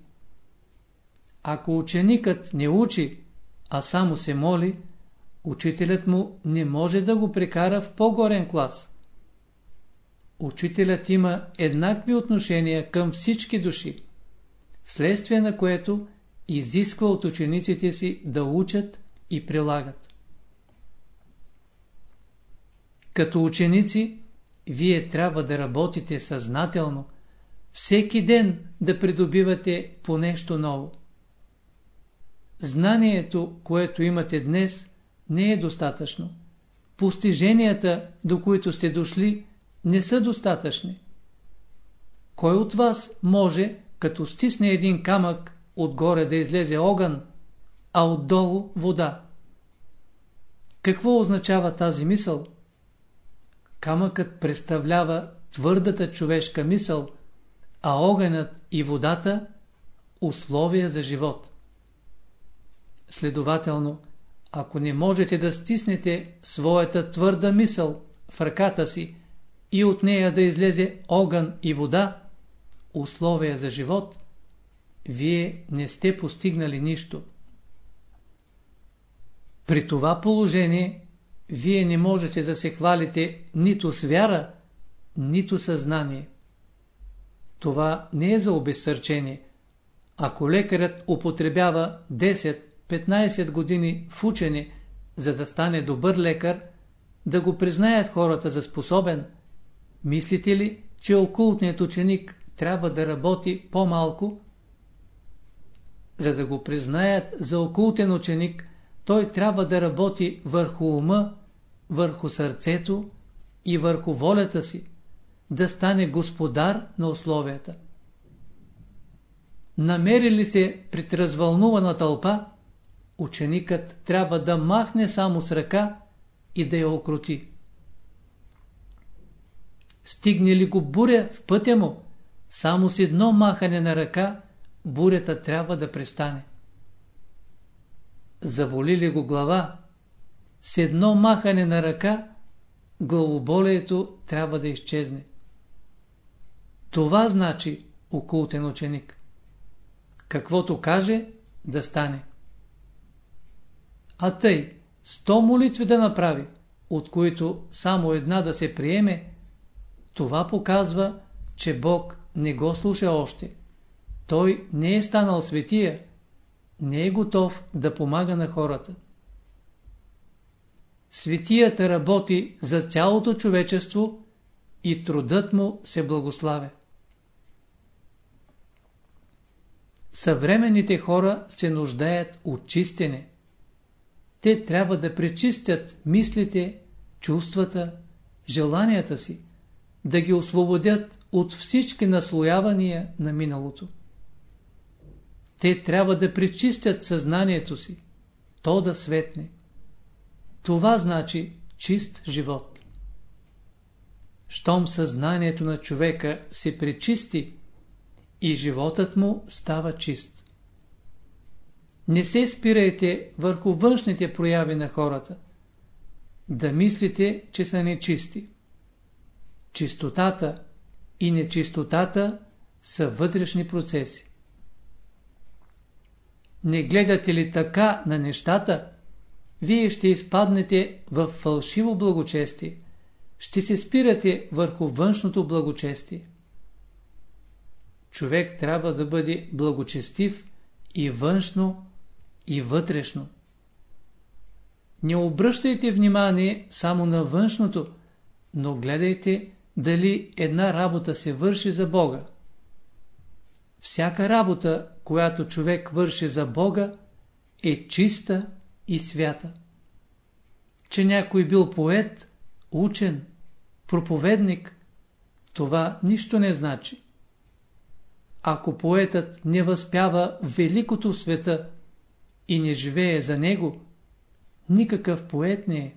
Ако ученикът не учи, а само се моли, учителят му не може да го прекара в по-горен клас. Учителят има еднакви отношения към всички души, вследствие на което изисква от учениците си да учат и прилагат. Като ученици, вие трябва да работите съзнателно, всеки ден да придобивате по нещо ново. Знанието, което имате днес, не е достатъчно. Постиженията, до които сте дошли, не са достатъчни. Кой от вас може, като стисне един камък, отгоре да излезе огън, а отдолу вода? Какво означава тази мисъл? Камъкът представлява твърдата човешка мисъл, а огънът и водата – условия за живот. Следователно, ако не можете да стиснете своята твърда мисъл в ръката си и от нея да излезе огън и вода, условия за живот, вие не сте постигнали нищо. При това положение, вие не можете да се хвалите нито с вяра, нито съзнание. Това не е за обезсърчение. Ако лекарят употребява 10-15 години в учене, за да стане добър лекар, да го признаят хората за способен, мислите ли, че окултният ученик трябва да работи по-малко? За да го признаят за окултен ученик, той трябва да работи върху ума, върху сърцето и върху волята си, да стане господар на условията. Намери ли се пред развълнувана тълпа, ученикът трябва да махне само с ръка и да я окрути. Стигне ли го буря в пътя му, само с едно махане на ръка, бурята трябва да престане. Заволи ли го глава, с едно махане на ръка, главоболието трябва да изчезне. Това значи окултен ученик. Каквото каже, да стане. А тъй, сто молитви да направи, от които само една да се приеме, това показва, че Бог не го слуша още. Той не е станал светия, не е готов да помага на хората. Светията работи за цялото човечество и трудът му се благославя. Съвременните хора се нуждаят от чистене. Те трябва да пречистят мислите, чувствата, желанията си, да ги освободят от всички наслоявания на миналото. Те трябва да пречистят съзнанието си, то да светне. Това значи чист живот. Щом съзнанието на човека се пречисти, и животът му става чист. Не се спирайте върху външните прояви на хората. Да мислите, че са нечисти. Чистотата и нечистотата са вътрешни процеси. Не гледате ли така на нещата, вие ще изпаднете в фалшиво благочестие. Ще се спирате върху външното благочестие. Човек трябва да бъде благочестив и външно, и вътрешно. Не обръщайте внимание само на външното, но гледайте дали една работа се върши за Бога. Всяка работа, която човек върши за Бога, е чиста и свята. Че някой бил поет, учен, проповедник, това нищо не значи. Ако поетът не възпява великото в света и не живее за него, никакъв поет не е.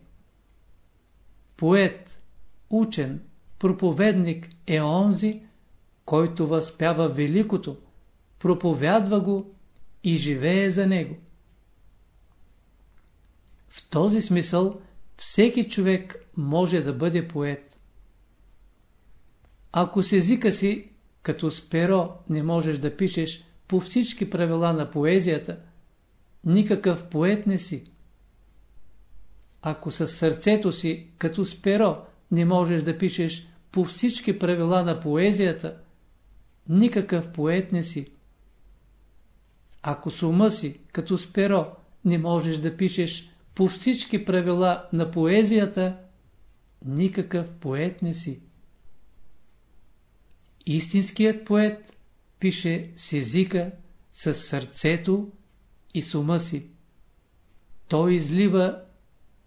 Поет, учен, проповедник е онзи, който възпява великото, проповядва го и живее за него. В този смисъл всеки човек може да бъде поет. Ако с езика си, като с перо, не можеш да пишеш по всички правила на поезията, никакъв поет не си. Ако с сърцето си, като с перо, не можеш да пишеш по всички правила на поезията, никакъв поет не си. Ако с ума си, като с перо, не можеш да пишеш по всички правила на поезията, никакъв поет не си. Истинският поет пише с езика, с сърцето и с ума си. Той излива,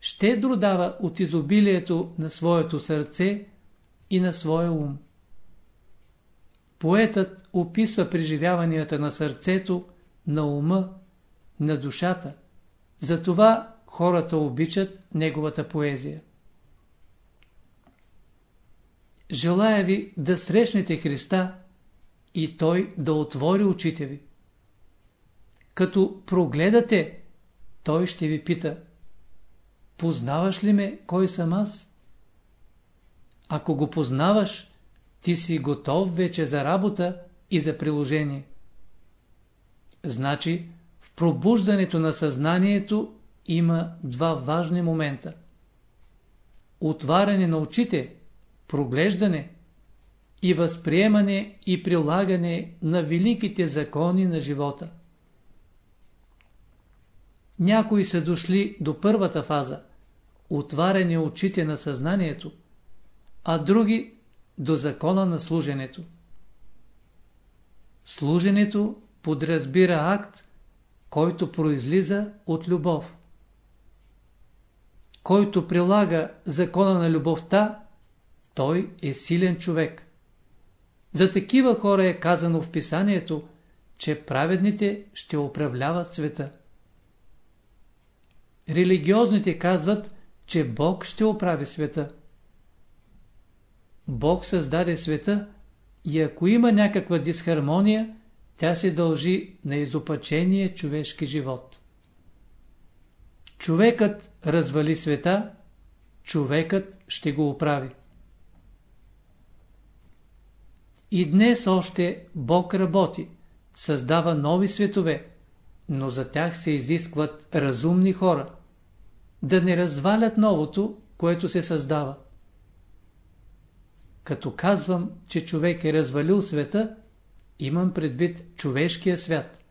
щедро дава от изобилието на своето сърце и на своя ум. Поетът описва преживяванията на сърцето, на ума, на душата. Затова хората обичат неговата поезия. Желая ви да срещнете Христа и Той да отвори очите ви. Като прогледате, Той ще ви пита Познаваш ли ме, кой съм аз? Ако го познаваш, ти си готов вече за работа и за приложение. Значи, в пробуждането на съзнанието има два важни момента. Отваряне на очите, проглеждане и възприемане и прилагане на великите закони на живота. Някои са дошли до първата фаза – отваряне очите на съзнанието, а други – до закона на служенето. Служенето подразбира акт, който произлиза от любов. Който прилага закона на любовта, той е силен човек. За такива хора е казано в писанието, че праведните ще управляват света. Религиозните казват, че Бог ще оправи света. Бог създаде света и ако има някаква дисхармония, тя се дължи на изопачения човешки живот. Човекът развали света, човекът ще го оправи. И днес още Бог работи, създава нови светове, но за тях се изискват разумни хора, да не развалят новото, което се създава. Като казвам, че човек е развалил света, имам предвид човешкия свят.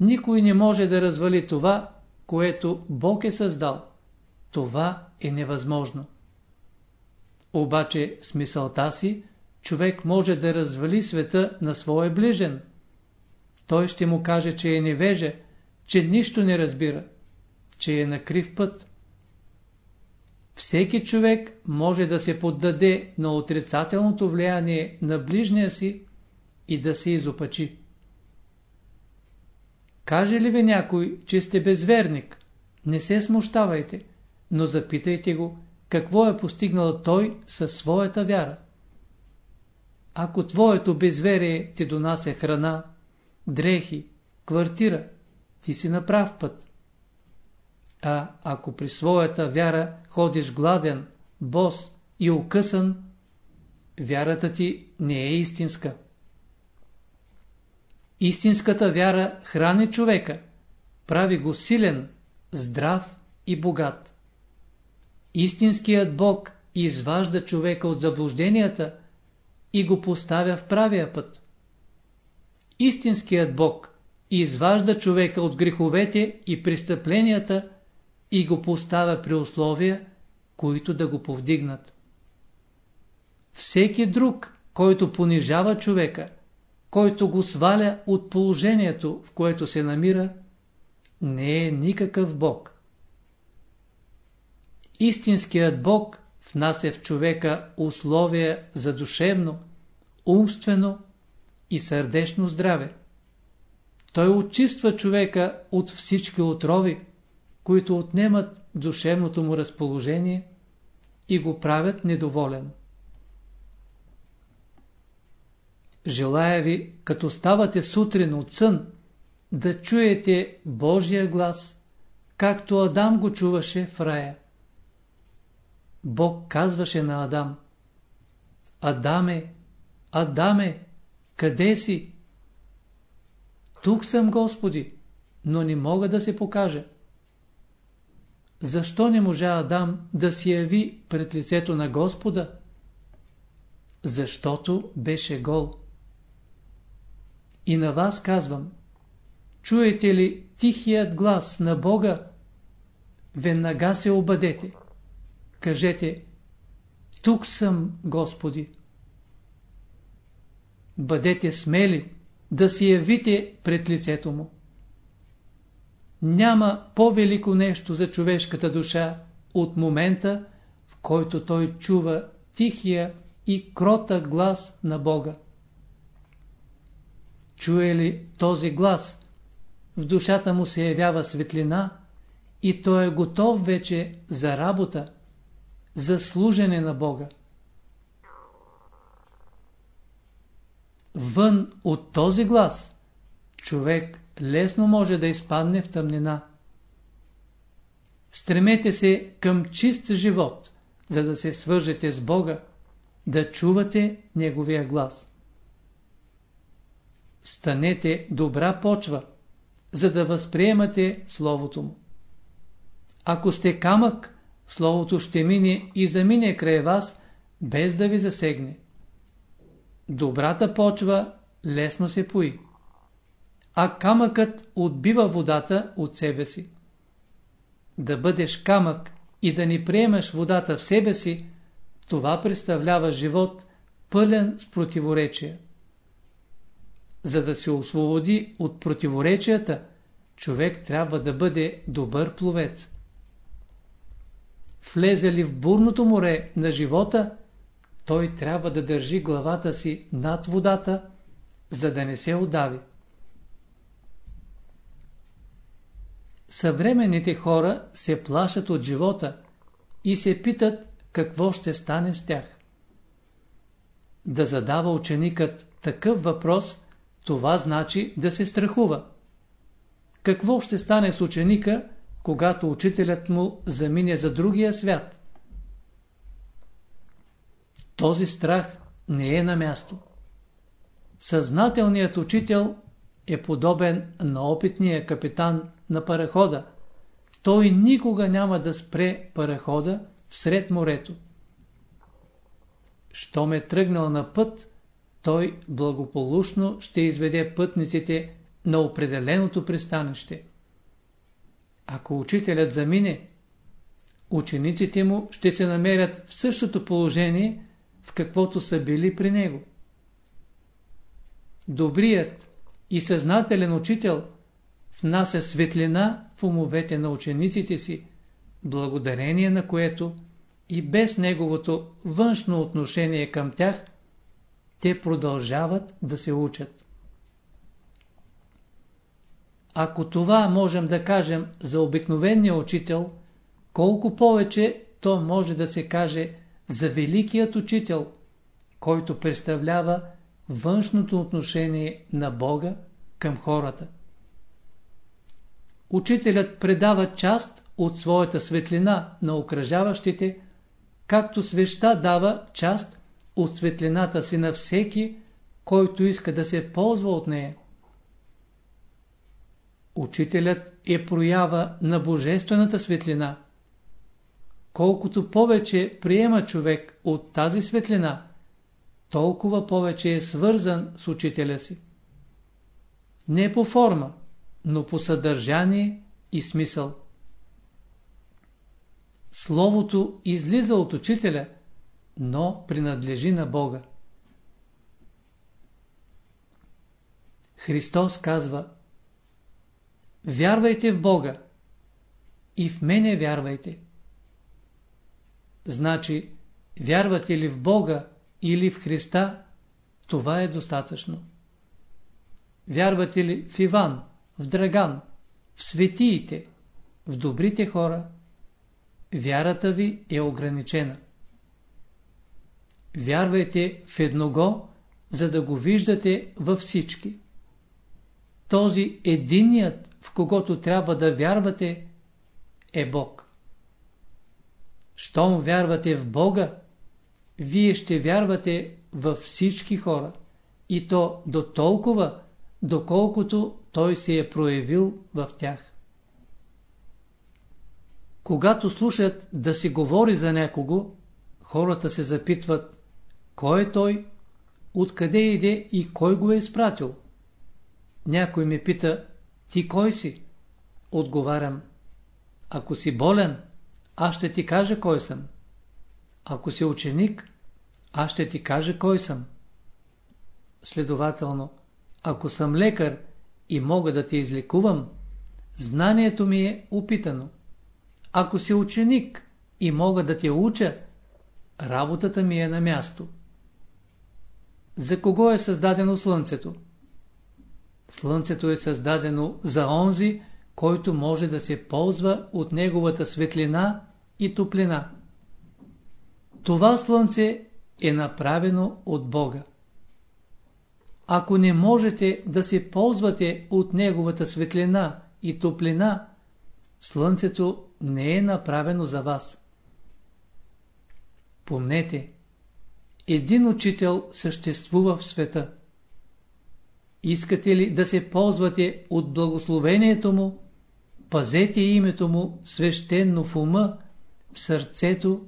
никой не може да развали това, което Бог е създал. Това е невъзможно. Обаче с мисълта си човек може да развали света на своя ближен. Той ще му каже, че е невеже, че нищо не разбира, че е на крив път. Всеки човек може да се поддаде на отрицателното влияние на ближния си и да се изопачи. Каже ли ви някой, че сте безверник, не се смущавайте, но запитайте го, какво е постигнал той със своята вяра. Ако твоето безверие ти донася храна, дрехи, квартира, ти си на прав път. А ако при своята вяра ходиш гладен, бос и окъсан, вярата ти не е истинска. Истинската вяра храни човека, прави го силен, здрав и богат. Истинският Бог изважда човека от заблужденията и го поставя в правия път. Истинският Бог изважда човека от греховете и престъпленията и го поставя при условия, които да го повдигнат. Всеки друг, който понижава човека, който го сваля от положението, в което се намира, не е никакъв Бог. Истинският Бог внася в човека условия за душевно, умствено и сърдечно здраве. Той очиства човека от всички отрови, които отнемат душевното му разположение и го правят недоволен. Желая ви, като ставате сутрин от сън, да чуете Божия глас, както Адам го чуваше в рая. Бог казваше на Адам Адаме, Адаме, къде си? Тук съм, Господи, но не мога да се покажа. Защо не можа Адам да си яви пред лицето на Господа? Защото беше гол. И на вас казвам, чуете ли тихият глас на Бога? Веднага се обадете. Кажете, тук съм, Господи. Бъдете смели да си явите пред лицето му. Няма по-велико нещо за човешката душа от момента, в който той чува тихия и крота глас на Бога. Чуе ли този глас, в душата му се явява светлина и той е готов вече за работа, за служене на Бога. Вън от този глас човек лесно може да изпадне в тъмнина. Стремете се към чист живот, за да се свържете с Бога, да чувате Неговия глас. Станете добра почва, за да възприемате Словото Му. Ако сте камък, Словото ще мине и замине край вас, без да ви засегне. Добрата почва лесно се пои а камъкът отбива водата от себе си. Да бъдеш камък и да не приемаш водата в себе си, това представлява живот пълен с противоречия. За да се освободи от противоречията, човек трябва да бъде добър пловец. Влезе ли в бурното море на живота, той трябва да държи главата си над водата, за да не се удави. Съвременните хора се плашат от живота и се питат какво ще стане с тях. Да задава ученикът такъв въпрос, това значи да се страхува. Какво ще стане с ученика, когато учителят му замине за другия свят? Този страх не е на място. Съзнателният учител е подобен на опитния капитан на парахода. Той никога няма да спре парахода всред морето. Щом е тръгнал на път, той благополучно ще изведе пътниците на определеното пристанище. Ако учителят замине, учениците му ще се намерят в същото положение, в каквото са били при него. Добрият и съзнателен учител внася светлина в умовете на учениците си, благодарение на което и без неговото външно отношение към тях, те продължават да се учат. Ако това можем да кажем за обикновения учител, колко повече то може да се каже за великият учител, който представлява външното отношение на Бога към хората. Учителят предава част от своята светлина на окръжаващите, както свеща дава част от светлината си на всеки, който иска да се ползва от нея. Учителят е проява на божествената светлина. Колкото повече приема човек от тази светлина, толкова повече е свързан с учителя си. Не по форма, но по съдържание и смисъл. Словото излиза от учителя, но принадлежи на Бога. Христос казва Вярвайте в Бога и в мене вярвайте. Значи, вярвате ли в Бога или в Христа, това е достатъчно. Вярвате ли в Иван, в Драган, в светиите, в добрите хора, вярата ви е ограничена. Вярвайте в едного, за да го виждате във всички. Този единият, в когото трябва да вярвате, е Бог. Щом вярвате в Бога, вие ще вярвате във всички хора. И то до толкова, доколкото Той се е проявил в тях. Когато слушат да се говори за някого, хората се запитват, кой е той, откъде иде и кой го е изпратил. Някой ме пита, ти кой си? Отговарям, ако си болен, аз ще ти кажа кой съм. Ако си ученик, аз ще ти кажа кой съм. Следователно, ако съм лекар и мога да те излекувам, знанието ми е опитано. Ако си ученик и мога да те уча, работата ми е на място. За кого е създадено Слънцето? Слънцето е създадено за онзи, който може да се ползва от неговата светлина и топлина. Това Слънце е направено от Бога. Ако не можете да се ползвате от неговата светлина и топлина, Слънцето не е направено за вас. Помнете, един учител съществува в света. Искате ли да се ползвате от благословението му, пазете името му свещенно в ума, в сърцето,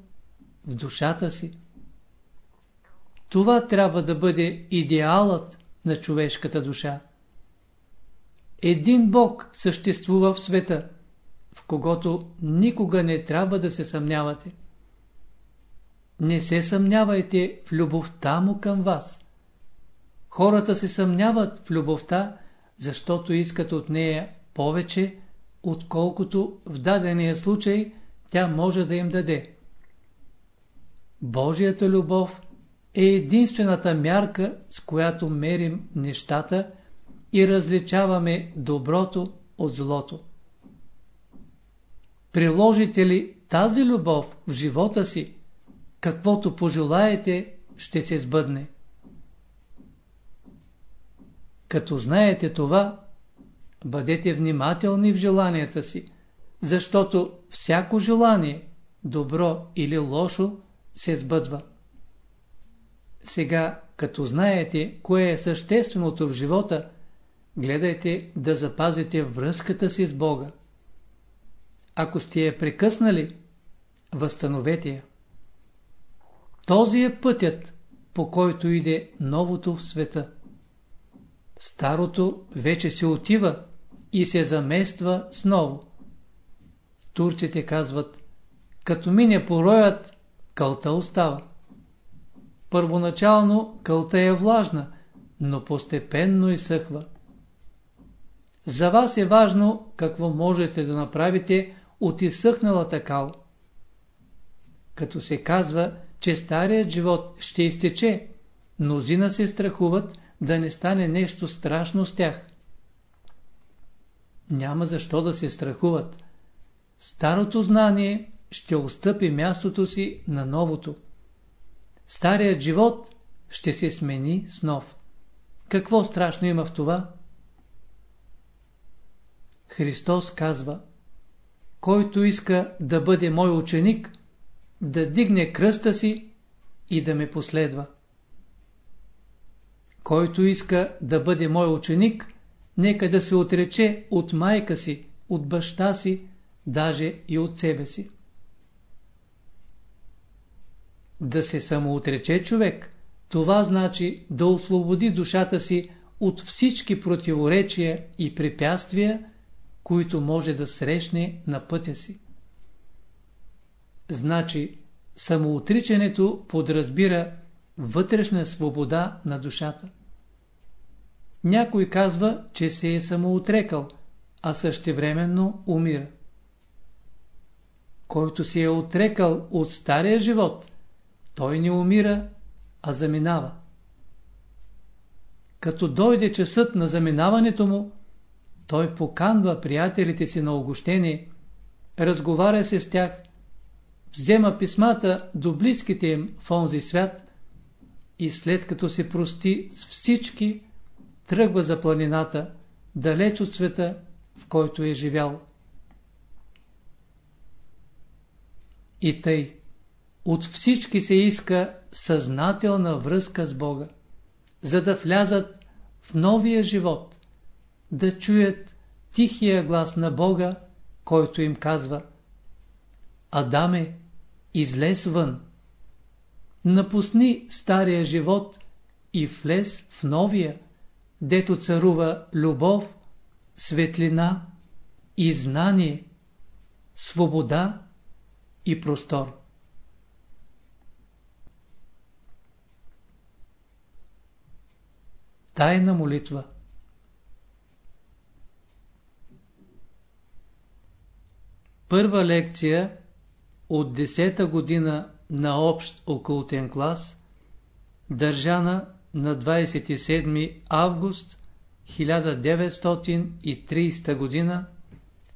в душата си. Това трябва да бъде идеалът на човешката душа. Един Бог съществува в света, в когото никога не трябва да се съмнявате. Не се съмнявайте в любовта му към вас. Хората се съмняват в любовта, защото искат от нея повече, отколкото в дадения случай тя може да им даде. Божията любов е единствената мярка, с която мерим нещата и различаваме доброто от злото. Приложите ли тази любов в живота си, каквото пожелаете, ще се сбъдне. Като знаете това, бъдете внимателни в желанията си, защото всяко желание, добро или лошо, се сбъдва. Сега, като знаете кое е същественото в живота, гледайте да запазите връзката си с Бога. Ако сте я прекъснали, възстановете я. Този е пътят, по който иде новото в света. старото вече се отива и се замества с ново. Турците казват, като мине пороят, кълта остава. Първоначално кълта е влажна, но постепенно изсъхва. За вас е важно какво можете да направите от изсъхналата кал. Като се казва, че старият живот ще изтече, мнозина се страхуват да не стане нещо страшно с тях. Няма защо да се страхуват. Старото знание ще отстъпи мястото си на новото. Старият живот ще се смени с нов. Какво страшно има в това? Христос казва Който иска да бъде мой ученик, да дигне кръста си и да ме последва. Който иска да бъде мой ученик, нека да се отрече от майка си, от баща си, даже и от себе си. Да се самоотрече човек, това значи да освободи душата си от всички противоречия и препятствия, които може да срещне на пътя си. Значи, самоотричането подразбира вътрешна свобода на душата. Някой казва, че се е самоотрекал, а същевременно умира. Който се е отрекал от стария живот, той не умира, а заминава. Като дойде часът на заминаването му, той поканва приятелите си на огощение, разговаря се с тях, взема писмата до близките им в онзи свят и след като се прости с всички, тръгва за планината, далеч от света, в който е живял. И тъй, от всички се иска съзнателна връзка с Бога, за да влязат в новия живот, да чуят тихия глас на Бога, който им казва Адаме, излез вън, напусни стария живот и влез в новия, дето царува любов, светлина и знание, свобода и простор. Тайна молитва Първа лекция от 10-та година на общ окултен клас, държана на 27 август 1930 година,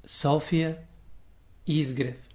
София, Изгрев.